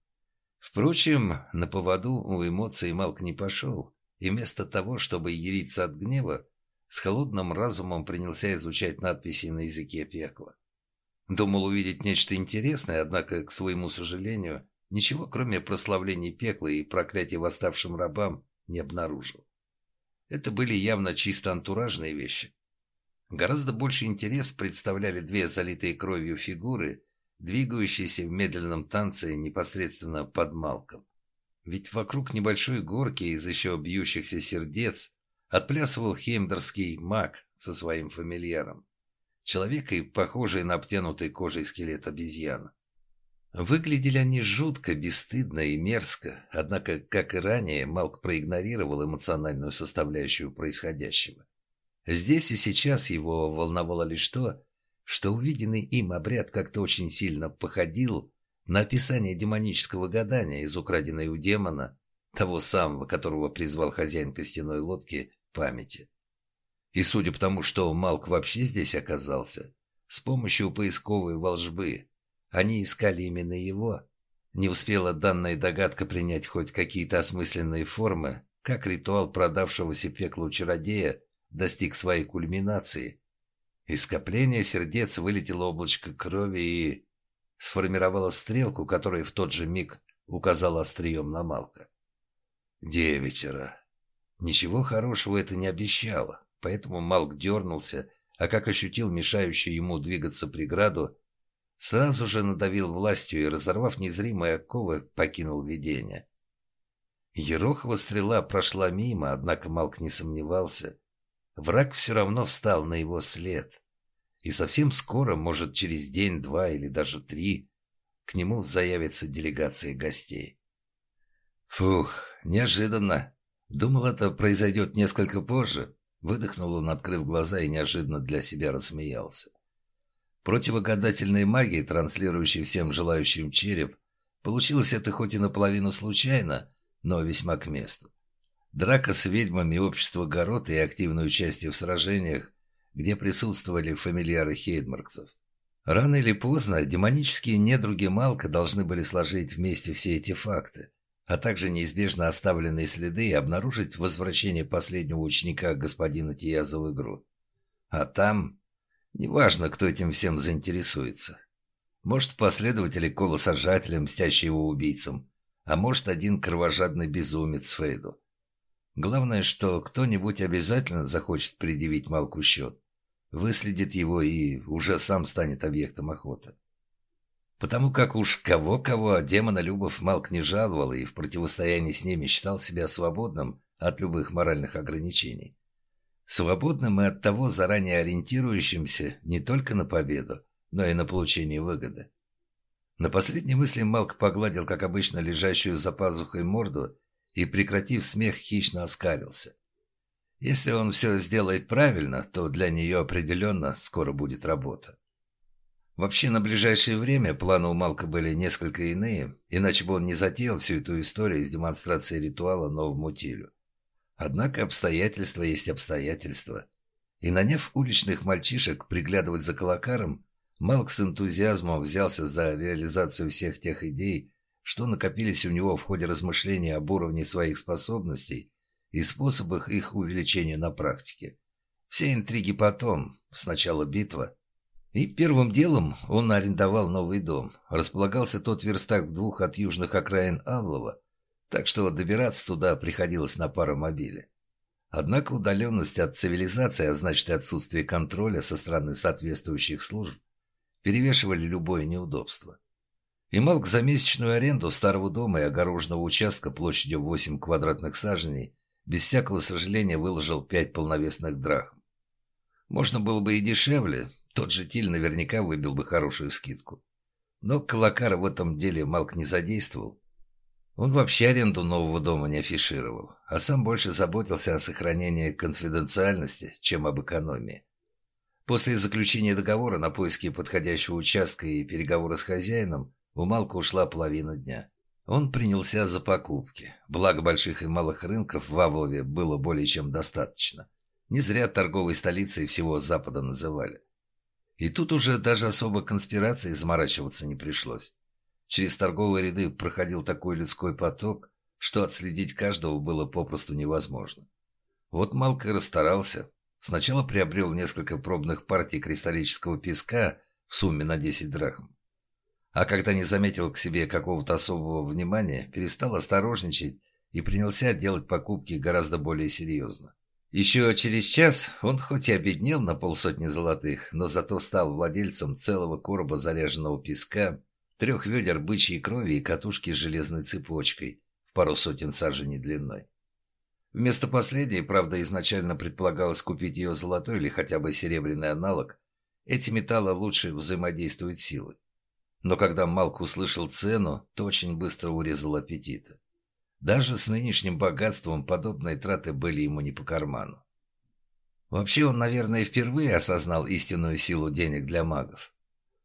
Впрочем, на поводу у эмоций Малк не пошел, и вместо того, чтобы яриться от гнева, с холодным разумом принялся изучать надписи на языке пекла. Думал увидеть нечто интересное, однако, к своему сожалению, ничего кроме прославлений пекла и проклятия восставшим рабам не обнаружил. Это были явно чисто антуражные вещи. Гораздо больше интерес представляли две залитые кровью фигуры, двигающиеся в медленном танце непосредственно под Малком. Ведь вокруг небольшой горки из еще бьющихся сердец отплясывал хеймдерский маг со своим фамильяром. Человек и похожий на обтянутый кожей скелет обезьяна. Выглядели они жутко, бесстыдно и мерзко, однако, как и ранее, Малк проигнорировал эмоциональную составляющую происходящего. Здесь и сейчас его волновало лишь то, что увиденный им обряд как-то очень сильно походил на описание демонического гадания из украденной у демона, того самого, которого призвал хозяин костяной лодки, памяти. И судя по тому, что Малк вообще здесь оказался, с помощью поисковой волжбы они искали именно его. Не успела данная догадка принять хоть какие-то осмысленные формы, как ритуал продавшегося пеклу чародея достиг своей кульминации. Из скопления сердец вылетело облачко крови и сформировала стрелку, которая в тот же миг указала острием на Малка. Девятеро. Ничего хорошего это не обещало, поэтому Малк дернулся, а как ощутил мешающую ему двигаться преграду, сразу же надавил властью и, разорвав незримые оковы, покинул видение. Ерохова стрела прошла мимо, однако Малк не сомневался. Враг все равно встал на его след. И совсем скоро, может, через день, два или даже три, к нему заявится делегация гостей. Фух, неожиданно. Думал, это произойдет несколько позже. Выдохнул он, открыв глаза, и неожиданно для себя рассмеялся. Противогадательной магии, транслирующей всем желающим череп, получилось это хоть и наполовину случайно, но весьма к месту. Драка с ведьмами, общество Город и активное участие в сражениях где присутствовали фамильяры хейдмарксов. Рано или поздно демонические недруги Малка должны были сложить вместе все эти факты, а также неизбежно оставленные следы и обнаружить возвращение последнего ученика господина Тияза в игру. А там... Неважно, кто этим всем заинтересуется. Может, последователи колосожателя, мстящие его убийцам, а может, один кровожадный безумец Фейду. Главное, что кто-нибудь обязательно захочет предъявить Малку счет выследит его и уже сам станет объектом охоты. Потому как уж кого-кого а демона Любов Малк не жаловал и в противостоянии с ними считал себя свободным от любых моральных ограничений. Свободным и от того заранее ориентирующимся не только на победу, но и на получение выгоды. На последней мысли Малк погладил, как обычно, лежащую за пазухой морду и, прекратив смех, хищно оскалился. Если он все сделает правильно, то для нее определенно скоро будет работа. Вообще, на ближайшее время планы у Малка были несколько иные, иначе бы он не затеял всю эту историю с демонстрацией ритуала новому утилю. Однако обстоятельства есть обстоятельства. И наняв уличных мальчишек приглядывать за колокаром, Малк с энтузиазмом взялся за реализацию всех тех идей, что накопились у него в ходе размышления об уровне своих способностей и способах их увеличения на практике. Все интриги потом, сначала битва. И первым делом он арендовал новый дом. Располагался тот верстак в двух от южных окраин Авлова, так что добираться туда приходилось на паромобиле. Однако удаленность от цивилизации, а значит и отсутствие контроля со стороны соответствующих служб, перевешивали любое неудобство. И Малк за месячную аренду старого дома и огороженного участка площадью 8 квадратных саженей без всякого сожаления выложил пять полновесных драхм. Можно было бы и дешевле, тот же Тиль наверняка выбил бы хорошую скидку. Но Калакара в этом деле Малк не задействовал. Он вообще аренду нового дома не афишировал, а сам больше заботился о сохранении конфиденциальности, чем об экономии. После заключения договора на поиски подходящего участка и переговоры с хозяином у Малка ушла половина дня. Он принялся за покупки. Благо больших и малых рынков в Авлове было более чем достаточно. Не зря торговой столицей всего Запада называли. И тут уже даже особо конспирацией заморачиваться не пришлось. Через торговые ряды проходил такой людской поток, что отследить каждого было попросту невозможно. Вот Малка расстарался. Сначала приобрел несколько пробных партий кристаллического песка в сумме на 10 драхм. А когда не заметил к себе какого-то особого внимания, перестал осторожничать и принялся делать покупки гораздо более серьезно. Еще через час он хоть и обеднел на полсотни золотых, но зато стал владельцем целого короба заряженного песка, трех ведер бычьей крови и катушки с железной цепочкой в пару сотен саженей длиной. Вместо последней, правда, изначально предполагалось купить ее золотой или хотя бы серебряный аналог, эти металлы лучше взаимодействуют силой. Но когда Малк услышал цену, то очень быстро урезал аппетиты. Даже с нынешним богатством подобные траты были ему не по карману. Вообще он, наверное, впервые осознал истинную силу денег для магов.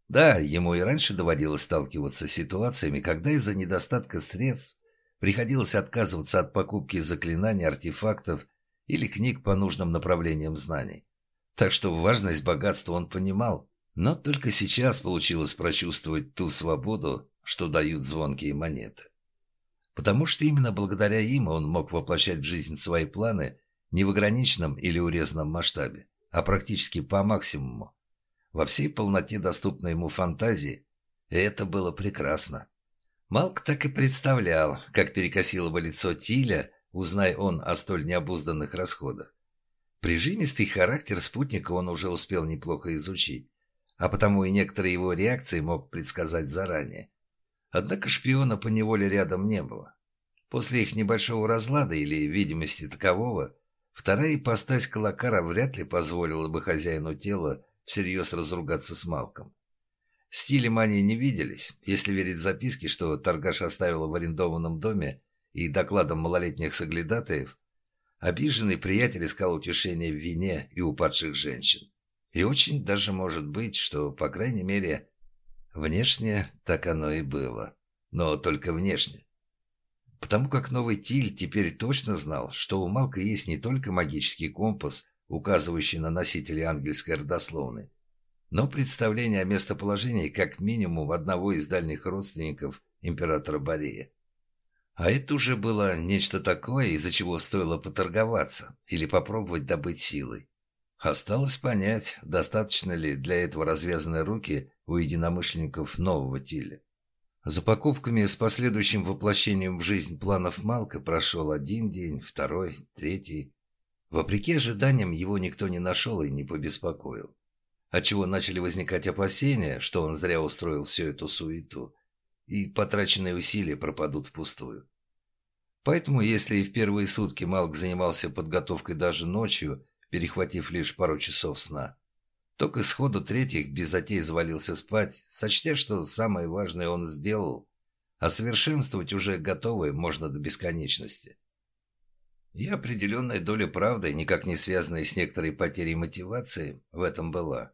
Да, ему и раньше доводилось сталкиваться с ситуациями, когда из-за недостатка средств приходилось отказываться от покупки заклинаний, артефактов или книг по нужным направлениям знаний. Так что важность богатства он понимал, но только сейчас получилось прочувствовать ту свободу, что дают звонкие монеты. Потому что именно благодаря им он мог воплощать в жизнь свои планы не в ограниченном или урезанном масштабе, а практически по максимуму, во всей полноте доступной ему фантазии, и это было прекрасно. Малк так и представлял, как перекосило бы лицо Тиля, узнай он о столь необузданных расходах. Прижимистый характер спутника он уже успел неплохо изучить, а потому и некоторые его реакции мог предсказать заранее. Однако шпиона по неволе рядом не было. После их небольшого разлада или видимости такового, вторая ипостась Калакара вряд ли позволила бы хозяину тела всерьез разругаться с Малком. Стилем они не виделись, если верить записке, что торгаш оставила в арендованном доме и докладам малолетних соглядатаев, обиженный приятель искал утешение в вине и у падших женщин. И очень даже может быть, что, по крайней мере, внешне так оно и было. Но только внешне. Потому как новый Тиль теперь точно знал, что у Малка есть не только магический компас, указывающий на носителей ангельской родословной, но представление о местоположении как минимум одного из дальних родственников императора Борея. А это уже было нечто такое, из-за чего стоило поторговаться или попробовать добыть силой. Осталось понять, достаточно ли для этого развязаны руки у единомышленников нового Тиля. За покупками с последующим воплощением в жизнь планов Малка прошел один день, второй, третий. Вопреки ожиданиям его никто не нашел и не побеспокоил. Отчего начали возникать опасения, что он зря устроил всю эту суету, и потраченные усилия пропадут впустую. Поэтому, если и в первые сутки Малк занимался подготовкой даже ночью, перехватив лишь пару часов сна, то к исходу третьих без затей завалился спать, сочтя, что самое важное он сделал, а совершенствовать уже готовое можно до бесконечности. И определенная доля правды, никак не связанная с некоторой потерей мотивации, в этом была.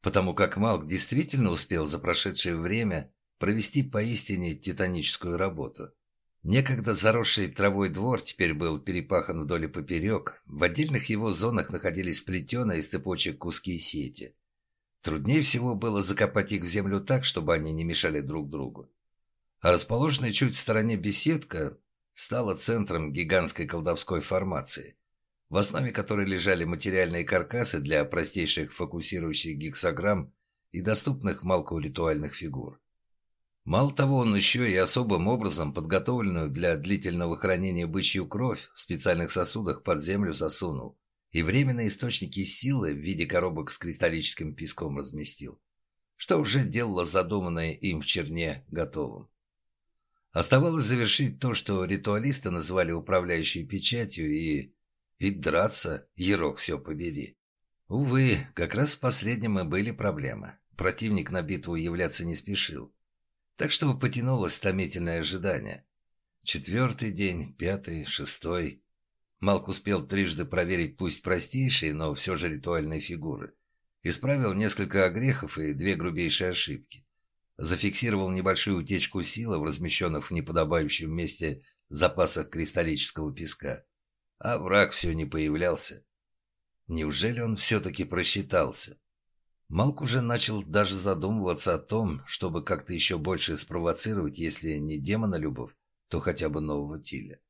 Потому как Малк действительно успел за прошедшее время провести поистине титаническую работу – Некогда заросший травой двор теперь был перепахан вдоль и поперек. В отдельных его зонах находились сплетенные из цепочек куски сети. Труднее всего было закопать их в землю так, чтобы они не мешали друг другу. А расположенная чуть в стороне беседка стала центром гигантской колдовской формации, в основе которой лежали материальные каркасы для простейших фокусирующих гексограмм и доступных малку ритуальных фигур. Мало того, он еще и особым образом подготовленную для длительного хранения бычью кровь в специальных сосудах под землю засунул и временные источники силы в виде коробок с кристаллическим песком разместил, что уже делало задуманное им в черне готовым. Оставалось завершить то, что ритуалисты называли управляющей печатью, и... и драться, ерох все побери. Увы, как раз с последним и были проблемы. Противник на битву являться не спешил. Так что потянулось томительное ожидание. Четвертый день, пятый, шестой. Малк успел трижды проверить пусть простейшие, но все же ритуальные фигуры. Исправил несколько огрехов и две грубейшие ошибки. Зафиксировал небольшую утечку силы в размещенных в неподобающем месте запасах кристаллического песка. А враг все не появлялся. Неужели он все-таки просчитался? Малк уже начал даже задумываться о том, чтобы как-то еще больше спровоцировать, если не демона Любов, то хотя бы нового Тиля.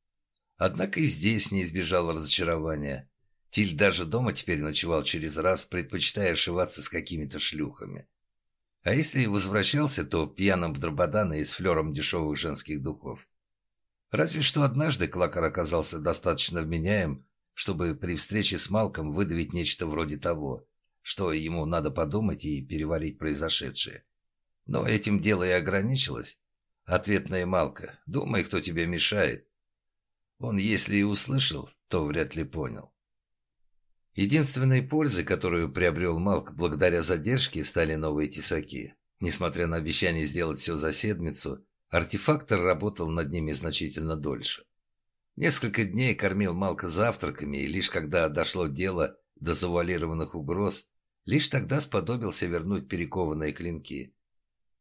Однако и здесь не избежал разочарования. Тиль даже дома теперь ночевал через раз, предпочитая ошиваться с какими-то шлюхами. А если возвращался, то пьяным в дрободана и с флером дешевых женских духов. Разве что однажды Клакар оказался достаточно вменяем, чтобы при встрече с Малком выдавить нечто вроде того – что ему надо подумать и переварить произошедшее. Но этим дело и ограничилось. Ответная Малка. Думай, кто тебе мешает. Он, если и услышал, то вряд ли понял. Единственной пользой, которую приобрел Малк благодаря задержке, стали новые тесаки. Несмотря на обещание сделать все за седмицу, артефактор работал над ними значительно дольше. Несколько дней кормил Малка завтраками, и лишь когда дошло дело до завуалированных угроз, лишь тогда сподобился вернуть перекованные клинки.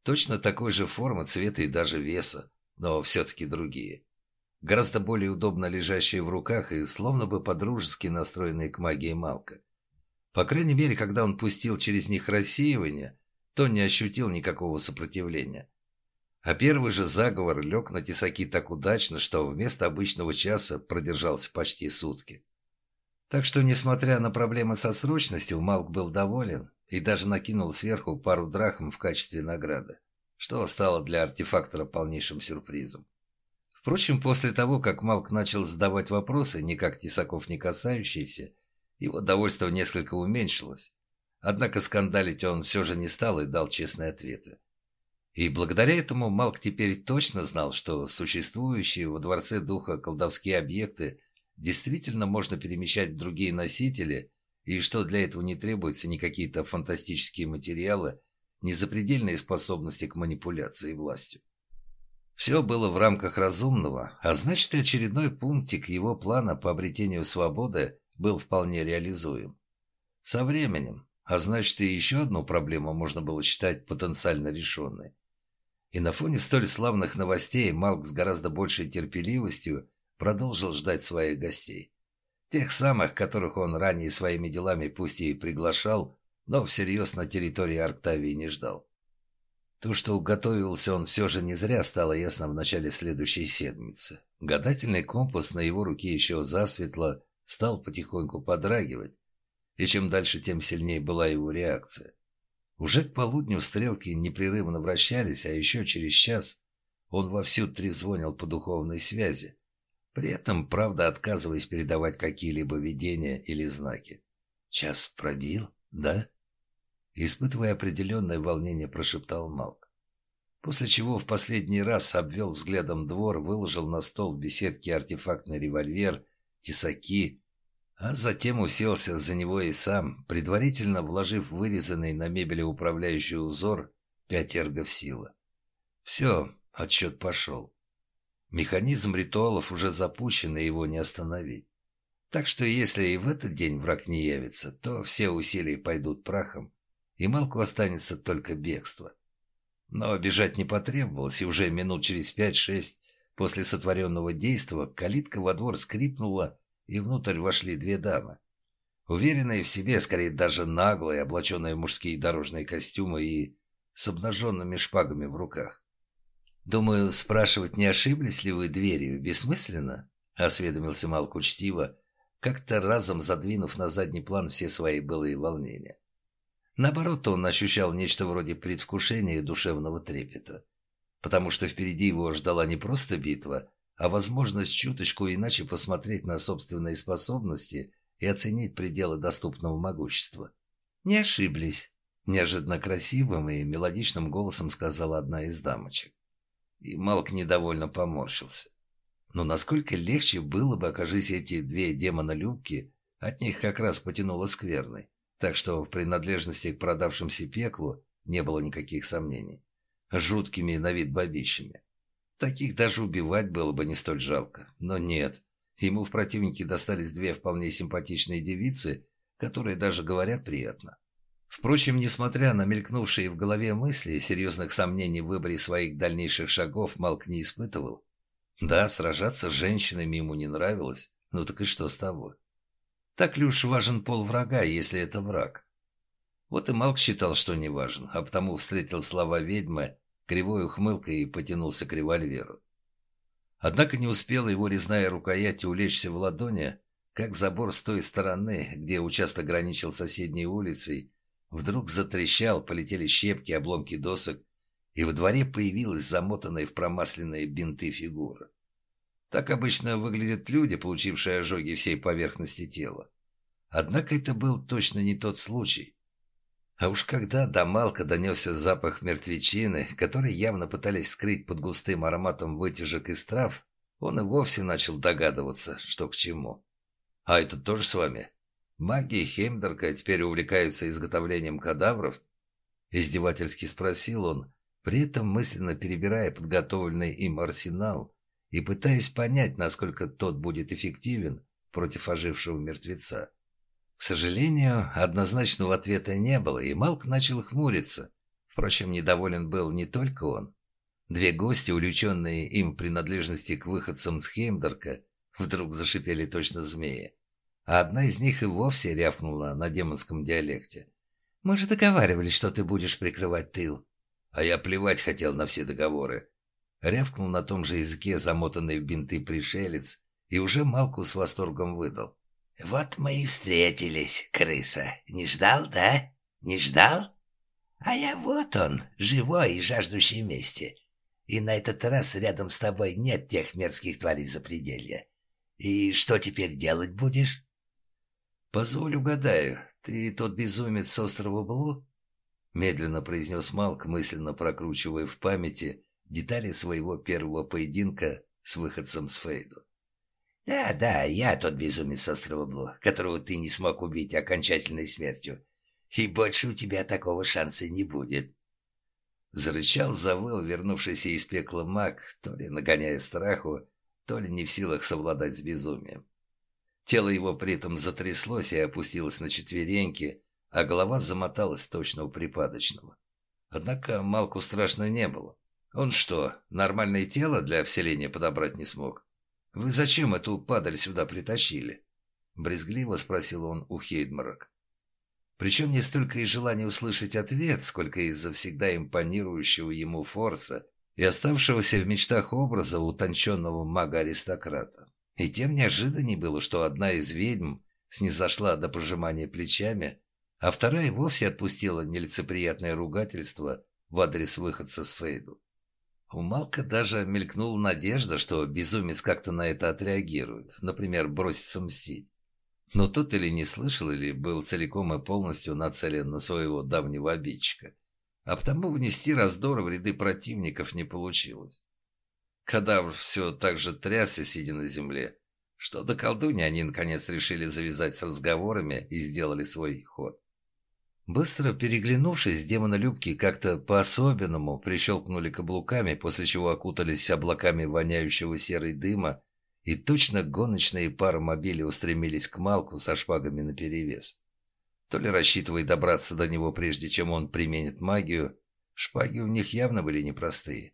Точно такой же формы, цвета и даже веса, но все-таки другие. Гораздо более удобно лежащие в руках и словно бы подружески настроенные к магии Малка. По крайней мере, когда он пустил через них рассеивание, то не ощутил никакого сопротивления. А первый же заговор лег на тесаки так удачно, что вместо обычного часа продержался почти сутки. Так что, несмотря на проблемы со срочностью, Малк был доволен и даже накинул сверху пару драхм в качестве награды, что стало для артефактора полнейшим сюрпризом. Впрочем, после того, как Малк начал задавать вопросы, никак Тесаков не касающиеся, его довольство несколько уменьшилось. Однако скандалить он все же не стал и дал честные ответы. И благодаря этому Малк теперь точно знал, что существующие во Дворце Духа колдовские объекты действительно можно перемещать в другие носители, и что для этого не требуются ни какие-то фантастические материалы, ни запредельные способности к манипуляции властью. Все было в рамках разумного, а значит и очередной пунктик его плана по обретению свободы был вполне реализуем. Со временем, а значит и еще одну проблему можно было считать потенциально решенной. И на фоне столь славных новостей Малк с гораздо большей терпеливостью продолжил ждать своих гостей. Тех самых, которых он ранее своими делами пусть и приглашал, но всерьез на территории Арктавии не ждал. То, что уготовился он все же не зря, стало ясно в начале следующей седмицы. Гадательный компас на его руке еще засветло стал потихоньку подрагивать, и чем дальше, тем сильнее была его реакция. Уже к полудню стрелки непрерывно вращались, а еще через час он вовсю трезвонил по духовной связи, при этом, правда, отказываясь передавать какие-либо видения или знаки. «Час пробил, да?» Испытывая определенное волнение, прошептал Малк. После чего в последний раз обвел взглядом двор, выложил на стол в беседке артефактный револьвер, тесаки, а затем уселся за него и сам, предварительно вложив вырезанный на мебели управляющий узор пять эргов силы. Все, отсчет пошел. Механизм ритуалов уже запущен, и его не остановить. Так что если и в этот день враг не явится, то все усилия пойдут прахом, и Малку останется только бегство. Но бежать не потребовалось, и уже минут через пять-шесть после сотворенного действа калитка во двор скрипнула, и внутрь вошли две дамы. Уверенные в себе, скорее даже наглые, облаченные в мужские дорожные костюмы и с обнаженными шпагами в руках. «Думаю, спрашивать, не ошиблись ли вы дверью, бессмысленно?» — осведомился Малк учтиво, как-то разом задвинув на задний план все свои былые волнения. Наоборот, он ощущал нечто вроде предвкушения и душевного трепета, потому что впереди его ждала не просто битва, а возможность чуточку иначе посмотреть на собственные способности и оценить пределы доступного могущества. «Не ошиблись», – неожиданно красивым и мелодичным голосом сказала одна из дамочек. И Малк недовольно поморщился. Но насколько легче было бы, окажись эти две демона-любки, от них как раз потянуло скверной, так что в принадлежности к продавшимся пеклу не было никаких сомнений. Жуткими на вид бабищами. Таких даже убивать было бы не столь жалко. Но нет. Ему в противнике достались две вполне симпатичные девицы, которые даже говорят приятно. Впрочем, несмотря на мелькнувшие в голове мысли, серьезных сомнений в выборе своих дальнейших шагов Малк не испытывал. Да, сражаться с женщинами ему не нравилось, ну так и что с того? Так ли уж важен пол врага, если это враг? Вот и Малк считал, что не важен, а потому встретил слова ведьмы кривой ухмылкой и потянулся к револьверу. Однако не успела его резная рукоять улечься в ладони, как забор с той стороны, где участок граничил соседней улицей, вдруг затрещал, полетели щепки, обломки досок, и во дворе появилась замотанная в промасленные бинты фигура. Так обычно выглядят люди, получившие ожоги всей поверхности тела. Однако это был точно не тот случай. А уж когда до Малка донесся запах мертвечины, который явно пытались скрыть под густым ароматом вытяжек из трав, он и вовсе начал догадываться, что к чему. «А это тоже с вами? Маги Хемдерка теперь увлекаются изготовлением кадавров?» Издевательски спросил он, при этом мысленно перебирая подготовленный им арсенал и пытаясь понять, насколько тот будет эффективен против ожившего мертвеца. К сожалению, однозначного ответа не было, и Малк начал хмуриться. Впрочем, недоволен был не только он. Две гости, увлеченные им принадлежности к выходцам с Хеймдорка, вдруг зашипели точно змеи. А одна из них и вовсе рявкнула на демонском диалекте. «Мы же договаривались, что ты будешь прикрывать тыл». А я плевать хотел на все договоры. Рявкнул на том же языке замотанный в бинты пришелец, и уже Малку с восторгом выдал.
«Вот мы и встретились, крыса. Не ждал, да? Не ждал? А я вот он, живой и жаждущий мести. И на этот раз рядом с тобой нет тех мерзких тварей запределья. И что теперь делать будешь?»
«Позволь угадаю, ты тот безумец с острова Блу?» Медленно произнес Малк, мысленно прокручивая в памяти детали своего первого поединка с выходцем с Фейду.
«Да, да, я тот безумец острова Блу, которого ты не смог убить окончательной смертью. И больше у тебя такого шанса не будет».
Зарычал, завыл, вернувшийся из пекла маг, то ли нагоняя страху, то ли не в силах совладать с безумием. Тело его при этом затряслось и опустилось на четвереньки, а голова замоталась точно у припадочного. Однако Малку страшно не было. Он что, нормальное тело для вселения подобрать не смог? Вы зачем эту падаль сюда притащили? Брезгливо спросил он у Хейдмарок. Причем не столько из желания услышать ответ, сколько из-за всегда импонирующего ему форса и оставшегося в мечтах образа утонченного мага-аристократа. И тем неожиданнее было, что одна из ведьм снизошла до пожимания плечами, а вторая вовсе отпустила нелицеприятное ругательство в адрес выходца с Фейду. У Малка даже мелькнула надежда, что безумец как-то на это отреагирует, например, бросится мстить. Но тот или не слышал, или был целиком и полностью нацелен на своего давнего обидчика. А потому внести раздор в ряды противников не получилось. Кадавр все так же трясся, сидя на земле, что до колдуни они наконец решили завязать с разговорами и сделали свой ход. Быстро переглянувшись, демонолюбки как-то по-особенному прищелкнули каблуками, после чего окутались облаками воняющего серой дыма, и точно гоночные паромобили устремились к Малку со шпагами наперевес. То ли рассчитывая добраться до него, прежде чем он применит магию, шпаги у них явно были непростые,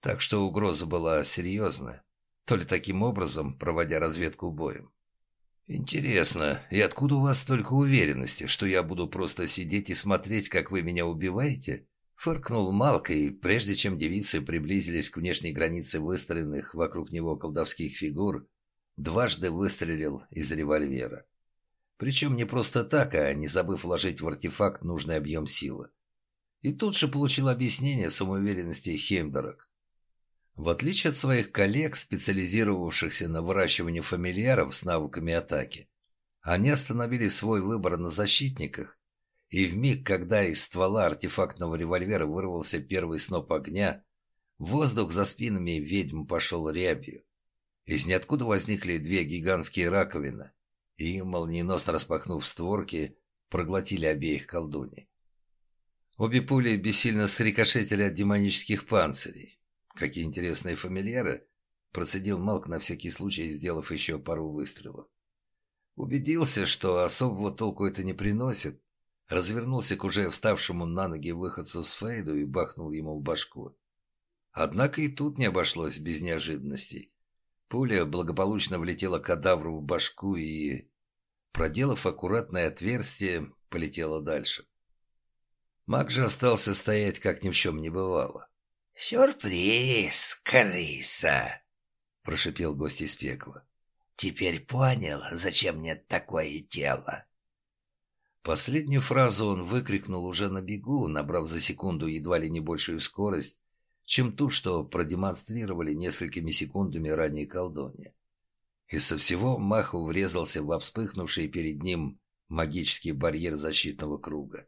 так что угроза была серьезная, то ли таким образом, проводя разведку боем. «Интересно, и откуда у вас столько уверенности, что я буду просто сидеть и смотреть, как вы меня убиваете?» Фыркнул Малк, и прежде чем девицы приблизились к внешней границе выстроенных вокруг него колдовских фигур, дважды выстрелил из револьвера. Причем не просто так, а не забыв вложить в артефакт нужный объем силы. И тут же получил объяснение самоуверенности Хемдорок. В отличие от своих коллег, специализировавшихся на выращивании фамильяров с навыками атаки, они остановили свой выбор на защитниках, и в миг, когда из ствола артефактного револьвера вырвался первый сноп огня, воздух за спинами ведьм пошел рябью. Из ниоткуда возникли две гигантские раковины, и, молниеносно распахнув створки, проглотили обеих колдуней. Обе пули бессильно срикошетили от демонических панцирей. Какие интересные фамильяры, процедил Малк на всякий случай, сделав еще пару выстрелов. Убедился, что особого толку это не приносит, развернулся к уже вставшему на ноги выходцу с Фейду и бахнул ему в башку. Однако и тут не обошлось без неожиданностей. Пуля благополучно влетела кадавру в башку и, проделав аккуратное отверстие, полетела дальше. Маг же остался стоять, как ни в чем не бывало.
«Сюрприз, крыса!» — прошипел гость из пекла. «Теперь понял, зачем мне такое тело?»
Последнюю фразу он выкрикнул уже на бегу, набрав за секунду едва ли не большую скорость, чем ту, что продемонстрировали несколькими секундами ранее колдунья. И со всего маху врезался во вспыхнувший перед ним магический барьер защитного круга.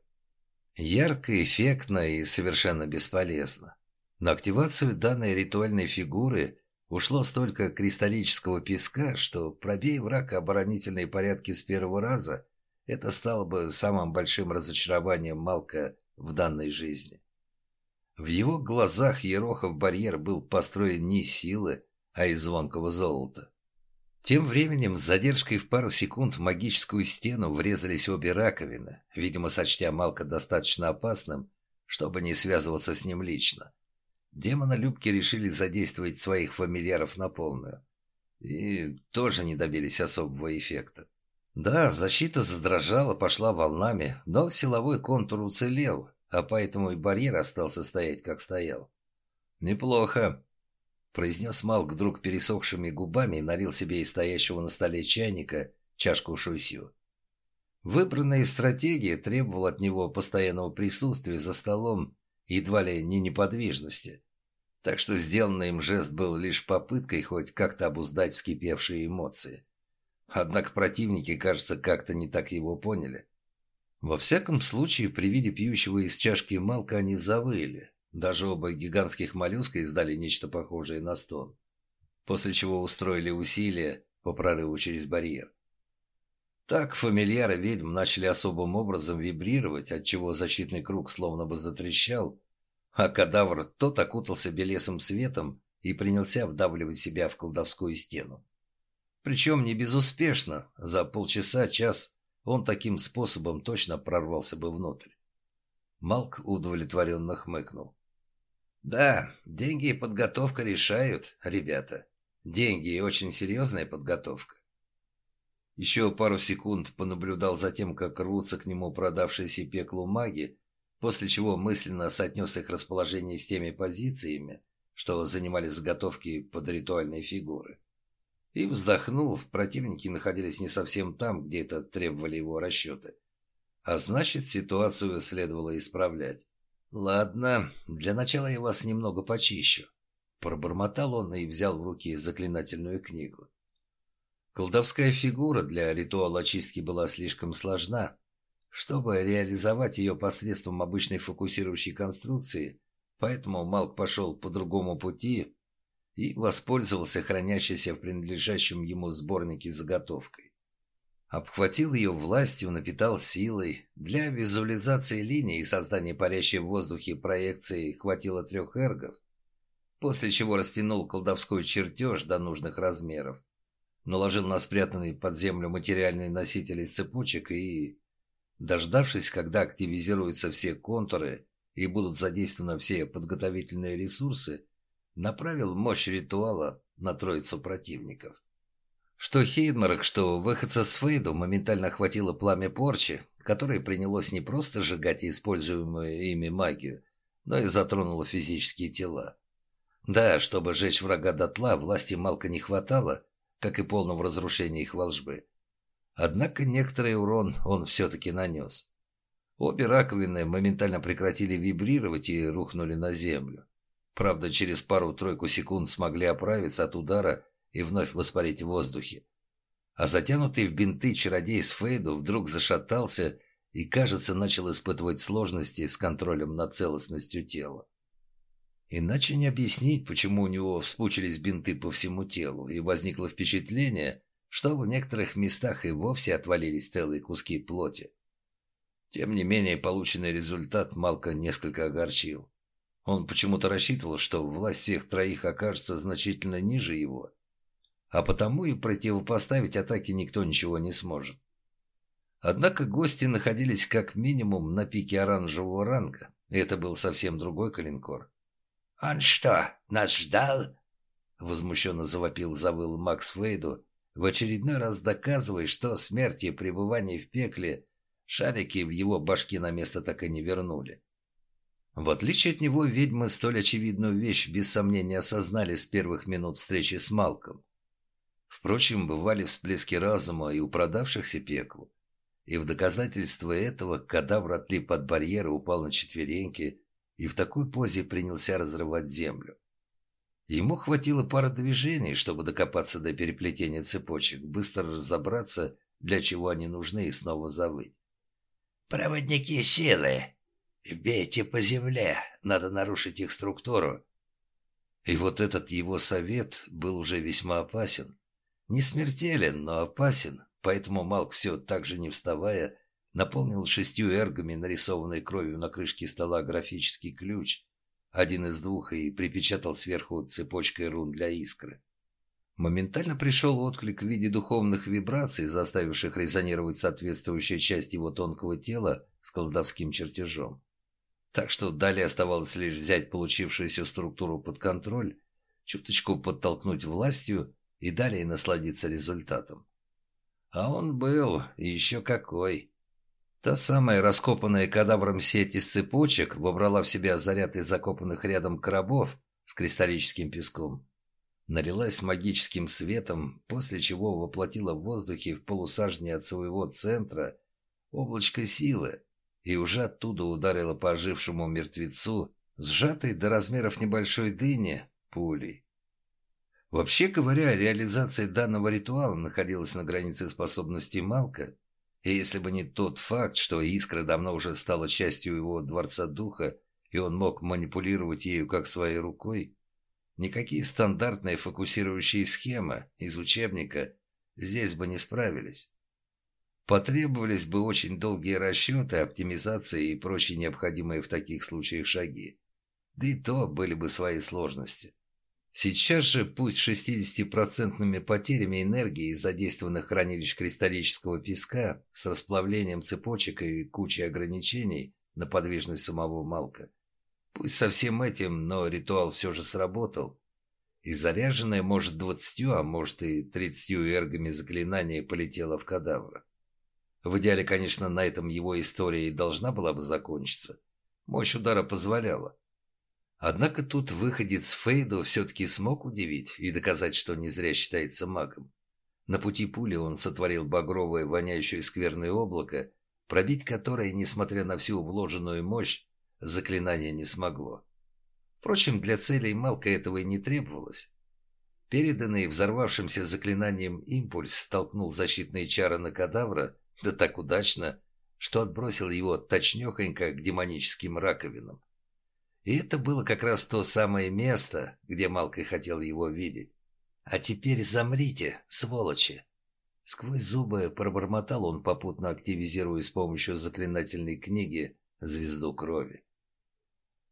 Ярко, эффектно и совершенно бесполезно. На активацию данной ритуальной фигуры ушло столько кристаллического песка, что, пробей враг оборонительные порядки с первого раза, это стало бы самым большим разочарованием Малка в данной жизни. В его глазах Ерохов барьер был построен не силы, а из звонкого золота. Тем временем с задержкой в пару секунд в магическую стену врезались обе раковины, видимо, сочтя Малка достаточно опасным, чтобы не связываться с ним лично. Демонолюбки решили задействовать своих фамильяров на полную. И тоже не добились особого эффекта. Да, защита задрожала, пошла волнами, но силовой контур уцелел, а поэтому и барьер остался стоять, как стоял. «Неплохо», — произнес Малк вдруг пересохшими губами и налил себе из стоящего на столе чайника чашку шуйсю. Выбранная стратегия требовала от него постоянного присутствия за столом едва ли не неподвижности. Так что сделанный им жест был лишь попыткой хоть как-то обуздать вскипевшие эмоции. Однако противники, кажется, как-то не так его поняли. Во всяком случае, при виде пьющего из чашки Малка они завыли. Даже оба гигантских моллюска издали нечто похожее на стон. После чего устроили усилия по прорыву через барьер. Так фамильяры ведьм начали особым образом вибрировать, отчего защитный круг словно бы затрещал, а кадавр тот окутался белесым светом и принялся вдавливать себя в колдовскую стену. Причем не безуспешно, за полчаса-час он таким способом точно прорвался бы внутрь. Малк удовлетворенно хмыкнул. «Да, деньги и подготовка решают, ребята. Деньги и очень серьезная подготовка. Еще пару секунд понаблюдал за тем, как рвутся к нему продавшиеся пеклу маги, после чего мысленно соотнес их расположение с теми позициями, что занимали заготовки под ритуальные фигуры. И вздохнул, противники находились не совсем там, где это требовали его расчеты. А значит, ситуацию следовало исправлять. «Ладно, для начала я вас немного почищу», – пробормотал он и взял в руки заклинательную книгу. Колдовская фигура для ритуала очистки была слишком сложна. Чтобы реализовать ее посредством обычной фокусирующей конструкции, поэтому Малк пошел по другому пути и воспользовался хранящейся в принадлежащем ему сборнике заготовкой. Обхватил ее властью, напитал силой. Для визуализации линии и создания парящей в воздухе проекции хватило трех эргов, после чего растянул колдовской чертеж до нужных размеров наложил на спрятанный под землю материальный носитель из цепочек и, дождавшись, когда активизируются все контуры и будут задействованы все подготовительные ресурсы, направил мощь ритуала на троицу противников. Что Хейдмарк, что выходца с Фейду моментально охватило пламя порчи, которое принялось не просто сжигать используемую ими магию, но и затронуло физические тела. Да, чтобы сжечь врага дотла, власти Малка не хватало, как и полного разрушения их волжбы. Однако некоторый урон он все-таки нанес. Обе раковины моментально прекратили вибрировать и рухнули на землю. Правда, через пару-тройку секунд смогли оправиться от удара и вновь воспарить в воздухе. А затянутый в бинты чародей с Фейду вдруг зашатался и, кажется, начал испытывать сложности с контролем над целостностью тела. Иначе не объяснить, почему у него вспучились бинты по всему телу, и возникло впечатление, что в некоторых местах и вовсе отвалились целые куски плоти. Тем не менее, полученный результат Малка несколько огорчил. Он почему-то рассчитывал, что власть всех троих окажется значительно ниже его, а потому и противопоставить атаке никто ничего не сможет. Однако гости находились как минимум на пике оранжевого ранга, и это был совсем другой калинкор.
«Он что, нас ждал?»
Возмущенно завопил, завыл Макс Фейду, в очередной раз доказывая, что смерть и пребывание в пекле шарики в его башке на место так и не вернули. В отличие от него, ведьмы столь очевидную вещь без сомнения осознали с первых минут встречи с Малком. Впрочем, бывали всплески разума и у продавшихся пеклу. И в доказательство этого кадавр отлип от барьера, упал на четвереньки и в такой позе принялся разрывать землю. Ему хватило пары движений, чтобы докопаться до переплетения цепочек, быстро разобраться, для чего они нужны, и снова завыть.
«Проводники силы! Бейте по земле! Надо нарушить их структуру!»
И вот этот его совет был уже весьма опасен. Не смертелен, но опасен, поэтому Малк все так же не вставая наполнил шестью эргами, нарисованной кровью на крышке стола, графический ключ, один из двух, и припечатал сверху цепочкой рун для искры. Моментально пришел отклик в виде духовных вибраций, заставивших резонировать соответствующая часть его тонкого тела с колдовским чертежом. Так что далее оставалось лишь взять получившуюся структуру под контроль, чуточку подтолкнуть властью и далее насладиться результатом. А он был, еще какой. Та самая раскопанная кадавром сеть из цепочек вобрала в себя заряд из закопанных рядом коробов с кристаллическим песком налилась магическим светом, после чего воплотила в воздухе в полусажне от своего центра облачко силы и уже оттуда ударила по ожившему мертвецу, сжатой до размеров небольшой дыни, пулей. Вообще говоря, реализация данного ритуала находилась на границе способностей Малка, и если бы не тот факт, что искра давно уже стала частью его Дворца Духа, и он мог манипулировать ею как своей рукой, Никакие стандартные фокусирующие схемы из учебника здесь бы не справились. Потребовались бы очень долгие расчеты, оптимизация и прочие необходимые в таких случаях шаги. Да и то были бы свои сложности. Сейчас же, пусть 60% потерями энергии из задействованных хранилищ кристаллического песка с расплавлением цепочек и кучей ограничений на подвижность самого Малка – Пусть со всем этим, но ритуал все же сработал. И заряженная, может, двадцатью, а может и тридцатью эргами заклинание полетело в кадавра. В идеале, конечно, на этом его история и должна была бы закончиться. Мощь удара позволяла. Однако тут выходец Фейду все-таки смог удивить и доказать, что не зря считается магом. На пути пули он сотворил багровое, воняющее скверное облако, пробить которое, несмотря на всю вложенную мощь, заклинание не смогло. Впрочем, для целей Малка этого и не требовалось. Переданный взорвавшимся заклинанием импульс столкнул защитные чары на кадавра, да так удачно, что отбросил его точнёхонько к демоническим раковинам. И это было как раз то самое место, где Малка хотел его видеть. «А теперь замрите, сволочи!» Сквозь зубы пробормотал он, попутно активизируя с помощью заклинательной книги звезду крови.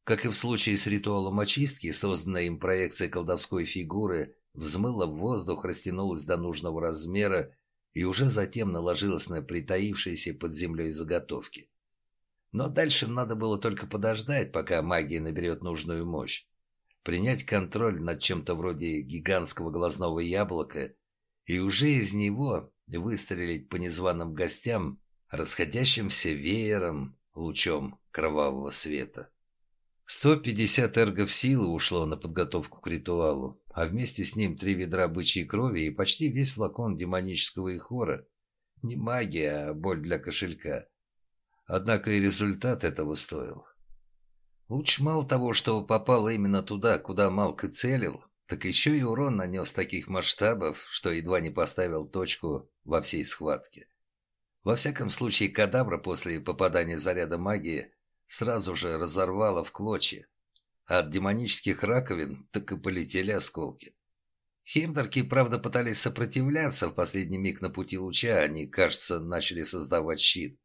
Как и в случае с ритуалом очистки, созданная им проекция колдовской фигуры взмыла в воздух, растянулась до нужного размера и уже затем наложилась на притаившиеся под землей заготовки. Но дальше надо было только подождать, пока магия наберет нужную мощь, принять контроль над чем-то вроде гигантского глазного яблока и уже из него выстрелить по незваным гостям расходящимся веером лучом кровавого света. 150 эргов силы ушло на подготовку к ритуалу, а вместе с ним три ведра бычьей крови и почти весь флакон демонического ихора. Не магия, а боль для кошелька. Однако и результат этого стоил. Лучше мало того, что попало именно туда, куда Малк и целил, так еще и урон нанес таких масштабов, что едва не поставил точку во всей схватке. Во всяком случае, кадавра после попадания заряда магии сразу же разорвало в клочья. От демонических раковин так и полетели осколки. Хемдерки, правда, пытались сопротивляться в последний миг на пути луча, они, кажется, начали создавать щит,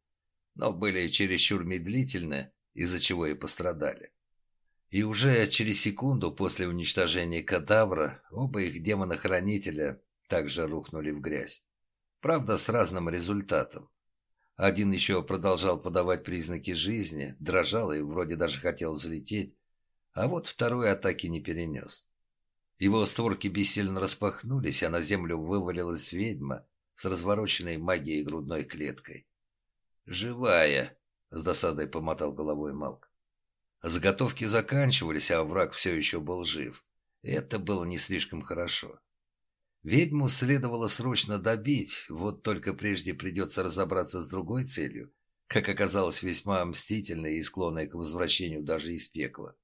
но были чересчур медлительны, из-за чего и пострадали. И уже через секунду после уничтожения кадавра оба их демона-хранителя также рухнули в грязь. Правда, с разным результатом. Один еще продолжал подавать признаки жизни, дрожал и вроде даже хотел взлететь, а вот второй атаки не перенес. Его створки бессильно распахнулись, а на землю вывалилась ведьма с развороченной магией грудной клеткой. «Живая!» — с досадой помотал головой Малк. Заготовки заканчивались, а враг все еще был жив. Это было не слишком хорошо. Ведьму следовало срочно добить, вот только прежде придется разобраться с другой целью, как оказалось весьма мстительной и склонной к возвращению даже из пекла.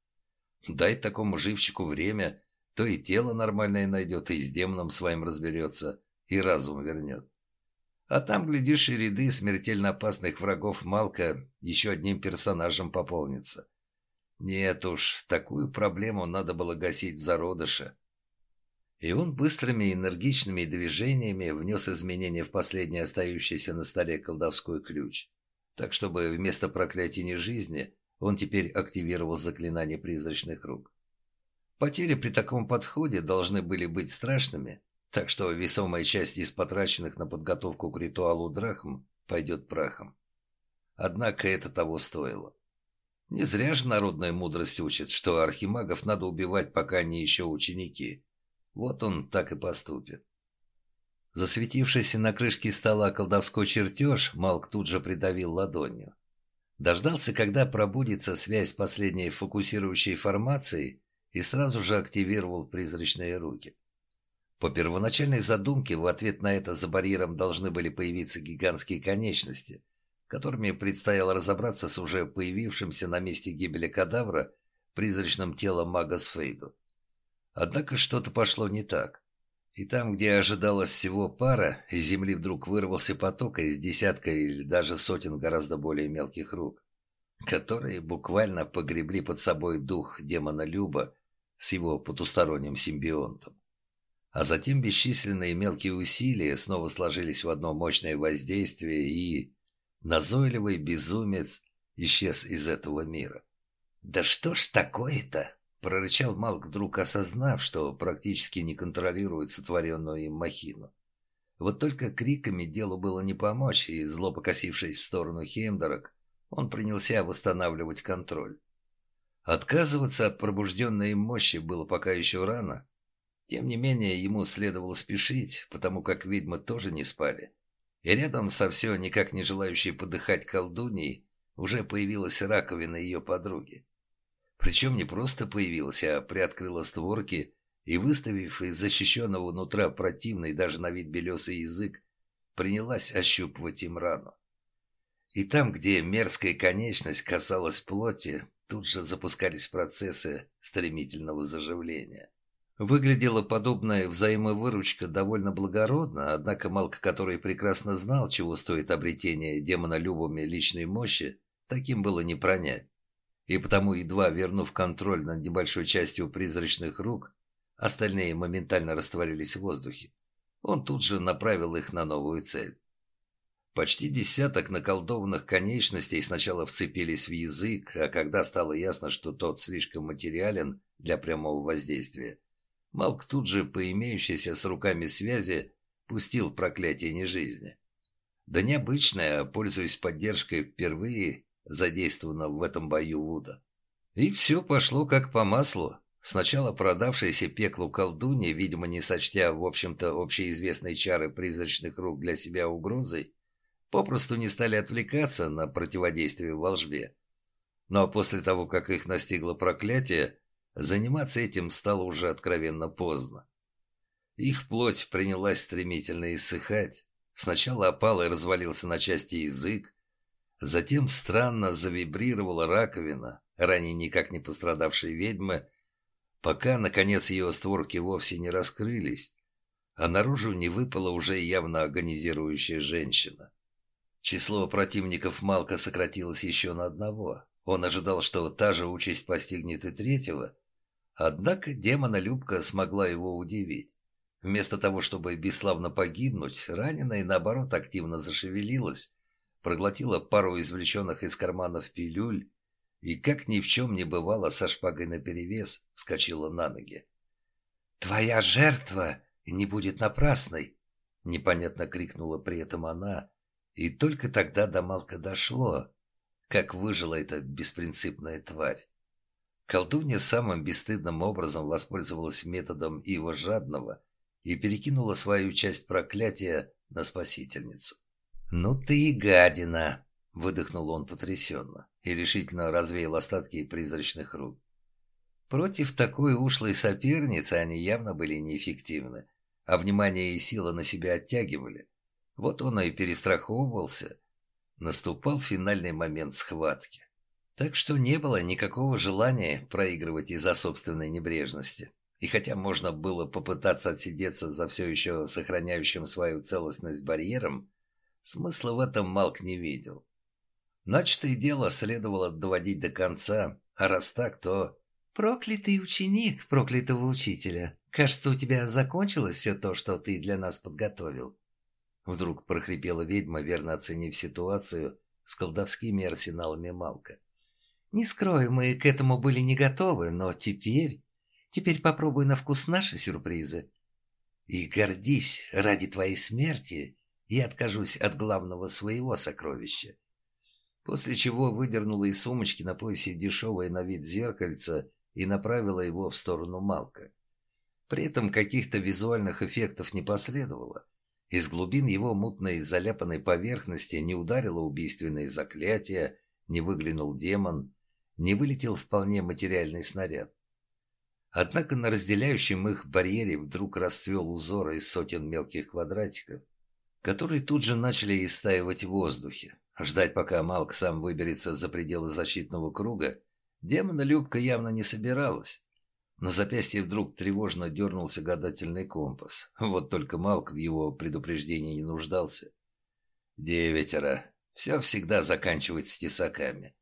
Дай такому живчику время, то и тело нормальное найдет, и с демоном своим разберется, и разум вернет. А там, глядишь, и ряды смертельно опасных врагов Малка еще одним персонажем пополнится. Нет уж, такую проблему надо было гасить в зародыше. И он быстрыми энергичными движениями внес изменения в последний остающийся на столе колдовской ключ. Так, чтобы вместо проклятия жизни он теперь активировал заклинание призрачных рук. Потери при таком подходе должны были быть страшными, Так что весомая часть из потраченных на подготовку к ритуалу драхм пойдет прахом. Однако это того стоило. Не зря же народная мудрость учит, что архимагов надо убивать, пока они еще ученики. Вот он так и поступит. Засветившийся на крышке стола колдовской чертеж, Малк тут же придавил ладонью. Дождался, когда пробудится связь последней фокусирующей формацией, и сразу же активировал призрачные руки. По первоначальной задумке, в ответ на это за барьером должны были появиться гигантские конечности, которыми предстояло разобраться с уже появившимся на месте гибели кадавра призрачным телом мага Сфейду. Однако что-то пошло не так. И там, где ожидалось всего пара, из земли вдруг вырвался поток из десятка или даже сотен гораздо более мелких рук, которые буквально погребли под собой дух демона Люба с его потусторонним симбионтом. А затем бесчисленные мелкие усилия снова сложились в одно мощное воздействие, и назойливый безумец исчез из этого мира. «Да что ж такое-то?» Прорычал Малк, вдруг осознав, что практически не контролирует сотворенную им махину. Вот только криками делу было не помочь, и, зло покосившись в сторону Хеймдорок, он принялся восстанавливать контроль. Отказываться от пробужденной мощи было пока еще рано. Тем не менее, ему следовало спешить, потому как ведьмы тоже не спали. И рядом со все никак не желающей подыхать колдуньей уже появилась раковина ее подруги. Причем не просто появилась, а приоткрыла створки и, выставив из защищенного нутра противный даже на вид белесый язык, принялась ощупывать им рану. И там, где мерзкая конечность касалась плоти, тут же запускались процессы стремительного заживления. Выглядела подобная взаимовыручка довольно благородно, однако Малк, который прекрасно знал, чего стоит обретение демона любыми личной мощи, таким было не пронять и потому, едва вернув контроль над небольшой частью призрачных рук, остальные моментально растворились в воздухе. Он тут же направил их на новую цель. Почти десяток наколдованных конечностей сначала вцепились в язык, а когда стало ясно, что тот слишком материален для прямого воздействия, Малк тут же, по имеющейся с руками связи, пустил проклятие нежизни. Да необычное, пользуясь поддержкой впервые, задействована в этом бою Вуда. И все пошло как по маслу. Сначала продавшаяся пеклу колдунья, видимо, не сочтя, в общем-то, общеизвестные чары призрачных рук для себя угрозой, попросту не стали отвлекаться на противодействие волжбе. А после того, как их настигло проклятие, заниматься этим стало уже откровенно поздно. Их плоть принялась стремительно иссыхать. Сначала опал и развалился на части язык, Затем странно завибрировала раковина, ранее никак не пострадавшей ведьмы, пока, наконец, ее створки вовсе не раскрылись, а наружу не выпала уже явно агонизирующая женщина. Число противников Малка сократилось еще на одного. Он ожидал, что та же участь постигнет и третьего, однако демона-любка смогла его удивить. Вместо того, чтобы бесславно погибнуть, раненая, наоборот, активно зашевелилась, проглотила пару извлеченных из карманов пилюль и, как ни в чем не бывало, со шпагой наперевес вскочила на ноги. «Твоя жертва не будет напрасной!» — непонятно крикнула при этом она, и только тогда до Малка дошло, как выжила эта беспринципная тварь. Колдунья самым бесстыдным образом воспользовалась методом Ива Жадного и перекинула свою часть проклятия на спасительницу. «Ну ты и гадина!» — выдохнул он потрясенно и решительно развеял остатки призрачных рук. Против такой ушлой соперницы они явно были неэффективны, а внимание и сила на себя оттягивали. Вот он и перестраховывался. Наступал финальный момент схватки. Так что не было никакого желания проигрывать из-за собственной небрежности. И хотя можно было попытаться отсидеться за все еще сохраняющим свою целостность барьером, Смысла в этом Малк не видел. Начатое дело следовало доводить до конца, а раз так, то... «Проклятый ученик проклятого учителя. Кажется, у тебя закончилось все то, что ты для нас подготовил». Вдруг прохрипела ведьма, верно оценив ситуацию с колдовскими арсеналами Малка. «Не скрою, мы к этому были не готовы, но теперь... Теперь попробуй на вкус наши сюрпризы».
И гордись, ради твоей смерти я откажусь от главного своего сокровища. После чего выдернула из сумочки на поясе дешевое на вид зеркальце и направила его в сторону Малка. При этом каких-то визуальных эффектов не последовало. Из глубин его мутной заляпанной поверхности не ударило убийственное заклятие, не выглянул демон, не вылетел вполне материальный снаряд. Однако на разделяющем их барьере вдруг расцвел узор из сотен мелких квадратиков, которые тут же начали истаивать в воздухе. Ждать, пока Малк сам выберется за пределы защитного круга, демона Любка явно не собиралась. На запястье вдруг тревожно дернулся гадательный компас. Вот только Малк в его предупреждении не нуждался. «Девятеро. Все всегда заканчивается тесаками».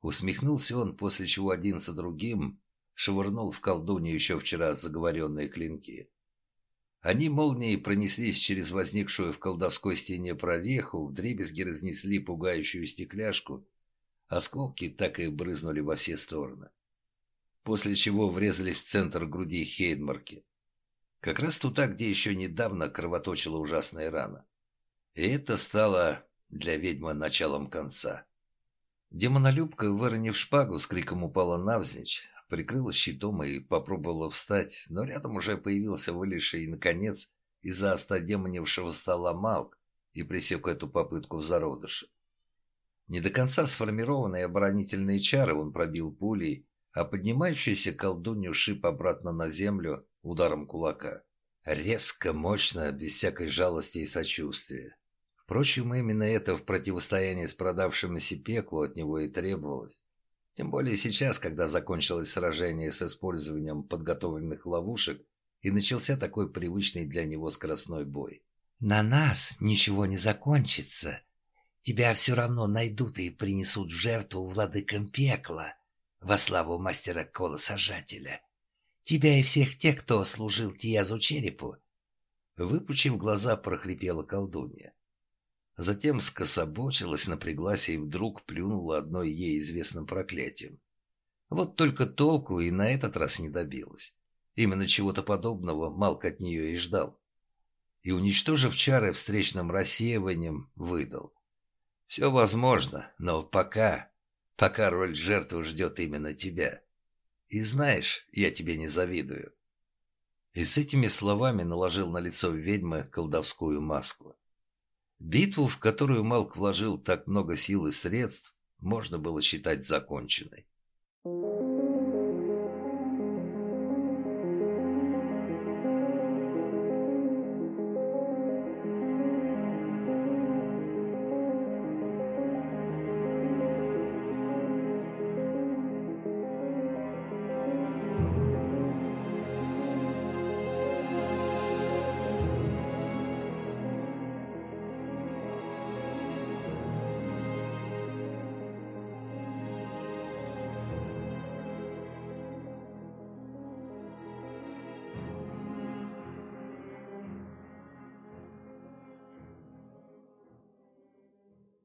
Усмехнулся он, после чего один за другим швырнул в колдунью еще вчера заговоренные клинки. Они молнией пронеслись через возникшую в колдовской стене прореху, вдребезги разнесли пугающую стекляшку, осколки так и брызнули во все стороны. После чего врезались в центр груди Хейдмарки. Как раз туда, где еще недавно кровоточила ужасная рана. И это стало для ведьмы началом конца. Демонолюбка, выронив шпагу, с криком упала навзничь, прикрыла щитом и попробовала встать, но рядом уже появился вылезший, наконец, из-за остодемонившего стола Малк и пресек эту попытку в зародыше. Не до конца сформированные оборонительные чары он пробил пулей, а поднимающийся колдунью шип обратно на землю ударом кулака. Резко, мощно, без всякой жалости и сочувствия. Впрочем, именно это в противостоянии с продавшимся пеклу от него и требовалось. Тем более сейчас, когда закончилось сражение с использованием подготовленных ловушек и начался такой привычный для него скоростной бой.
«На нас ничего не закончится. Тебя все равно найдут и принесут в жертву владыкам пекла во славу мастера колосажателя. Тебя и всех тех, кто служил Тиязу Черепу».
Выпучив глаза, прохрипела колдунья. Затем скособочилась, напряглась и вдруг плюнула одной ей известным проклятием. Вот только толку и на этот раз не добилась. Именно чего-то подобного Малк от нее и ждал. И, уничтожив чары встречным рассеиванием, выдал. «Все возможно, но пока, пока роль жертвы ждет именно тебя. И знаешь, я тебе не завидую». И с этими словами наложил на лицо ведьмы колдовскую маску. Битву, в которую Малк вложил так много сил и средств, можно было считать законченной.